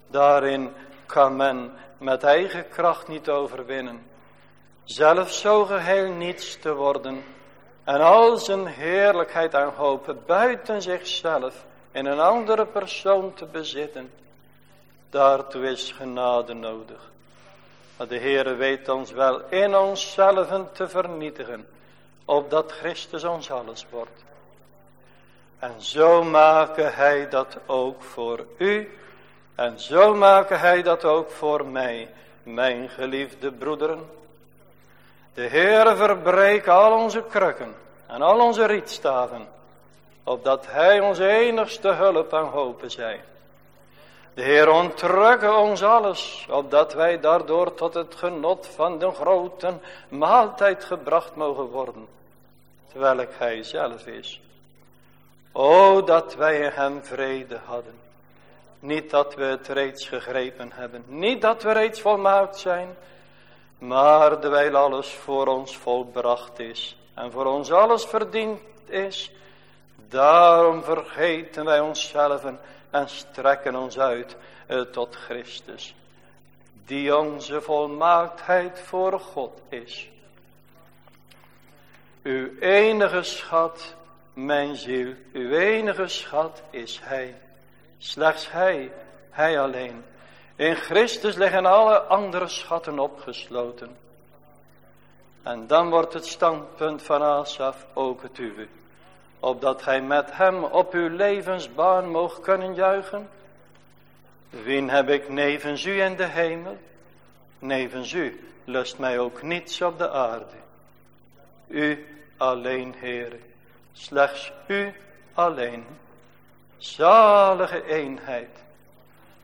Daarin kan men met eigen kracht niet overwinnen. Zelf zo geheel niets te worden en al zijn heerlijkheid en hoop buiten zichzelf in een andere persoon te bezitten. Daartoe is genade nodig. Maar de Heere weet ons wel in onszelf te vernietigen, opdat Christus ons alles wordt. En zo maken hij dat ook voor u, en zo maken hij dat ook voor mij, mijn geliefde broederen. De Heere verbreekt al onze krukken en al onze rietstaven, opdat hij onze enigste hulp en hopen zij. De Heer ontrukke ons alles, opdat wij daardoor tot het genot van de grote maaltijd gebracht mogen worden, terwijl Hij zelf is. O, dat wij Hem vrede hadden. Niet dat we het reeds gegrepen hebben, niet dat we reeds volmaakt zijn, maar terwijl alles voor ons volbracht is en voor ons alles verdiend is, daarom vergeten wij onszelf en strekken ons uit eh, tot Christus, die onze volmaaktheid voor God is. Uw enige schat, mijn ziel, uw enige schat is Hij. Slechts Hij, Hij alleen. In Christus liggen alle andere schatten opgesloten. En dan wordt het standpunt van Asaf ook het uwe opdat gij met hem op uw levensbaan moogt kunnen juichen? Wien heb ik nevens u in de hemel? Nevens u lust mij ook niets op de aarde. U alleen, Heere, slechts u alleen. Zalige eenheid.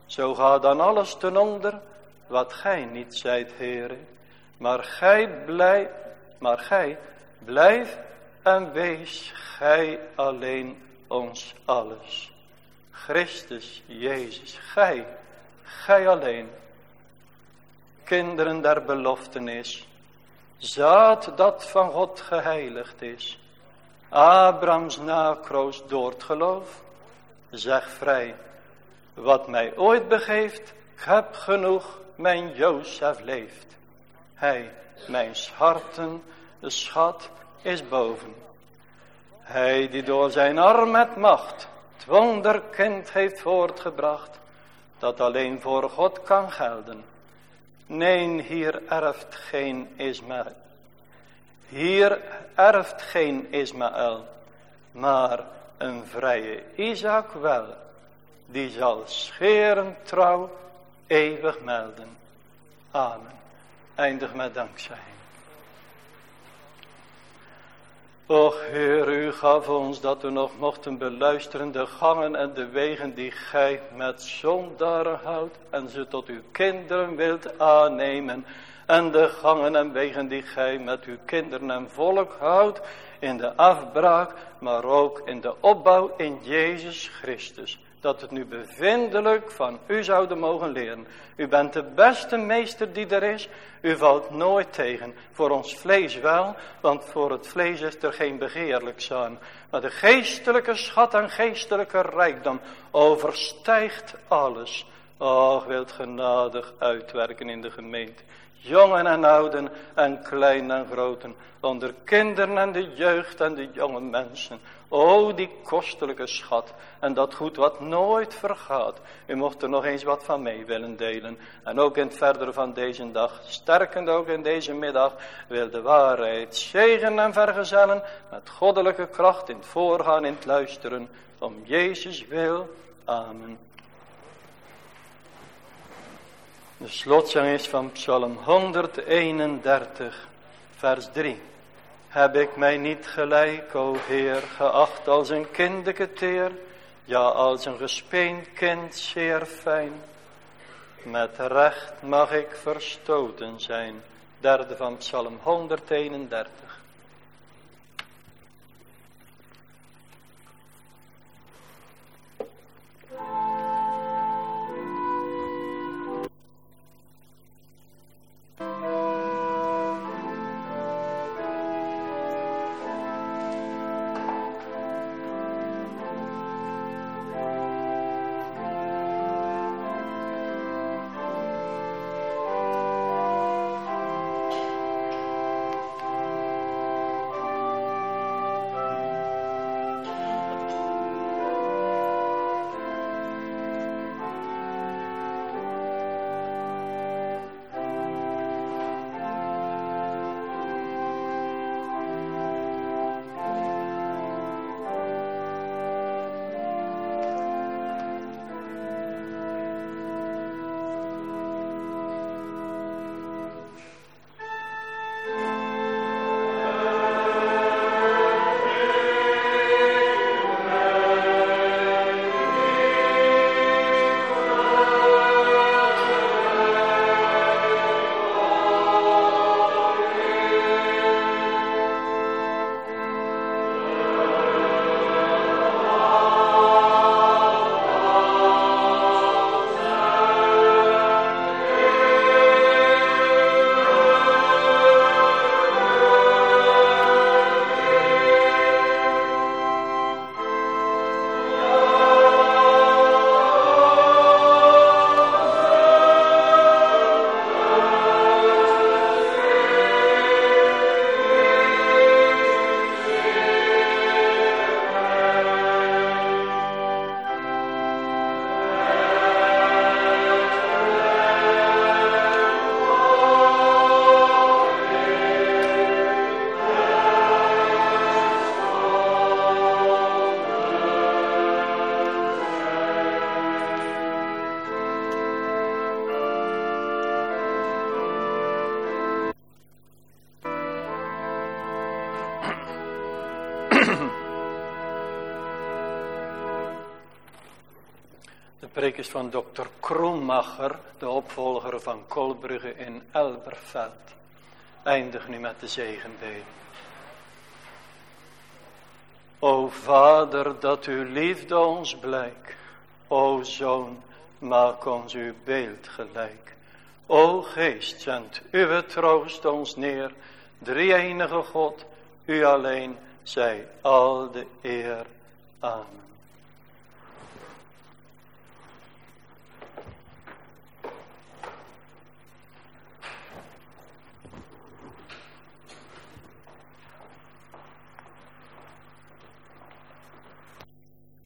Zo gaat dan alles ten onder wat gij niet zijt, Heere. Maar gij blij, maar gij blijf en wees gij alleen ons alles. Christus, Jezus, gij, gij alleen. Kinderen der beloftenis, zaad dat van God geheiligd is. Abrahams nakroos door het geloof, zeg vrij, wat mij ooit begeeft, heb genoeg, mijn Jozef leeft. Hij, mijn harten, de schat, is boven. Hij die door zijn arm met macht het wonderkind heeft voortgebracht, dat alleen voor God kan gelden. Nee, hier erft geen Ismaël. Hier erft geen Ismaël, maar een vrije Isaac wel, die zal scheren trouw eeuwig melden. Amen. Eindig met dankzij. Och Heer, u gaf ons dat we nog mochten beluisteren de gangen en de wegen die gij met zondaren houdt en ze tot uw kinderen wilt aannemen. En de gangen en wegen die gij met uw kinderen en volk houdt in de afbraak, maar ook in de opbouw in Jezus Christus dat het nu bevindelijk van u zouden mogen leren. U bent de beste meester die er is. U valt nooit tegen. Voor ons vlees wel, want voor het vlees is er geen begeerlijks aan. Maar de geestelijke schat en geestelijke rijkdom overstijgt alles. Och, wilt genadig uitwerken in de gemeente. Jongen en ouden en klein en groten. Onder kinderen en de jeugd en de jonge mensen. O, die kostelijke schat. En dat goed wat nooit vergaat. U mocht er nog eens wat van mee willen delen. En ook in het verdere van deze dag. Sterkend ook in deze middag. Wil de waarheid zegen en vergezellen. Met goddelijke kracht in het voorgaan, in het luisteren. Om Jezus wil. Amen. De slotzang is van Psalm 131, vers 3. Heb ik mij niet gelijk, o Heer, geacht als een kindeke teer, ja als een gespeend kind zeer fijn. Met recht mag ik verstoten zijn. Derde van Psalm 131. Van dokter de opvolger van Kolbrugge in Elberveld. Eindig nu met de zegenbeden. O Vader, dat uw liefde ons blijk. O Zoon, maak ons uw beeld gelijk. O Geest, zend uw troost ons neer. Drie enige God, u alleen, zij al de eer. Amen.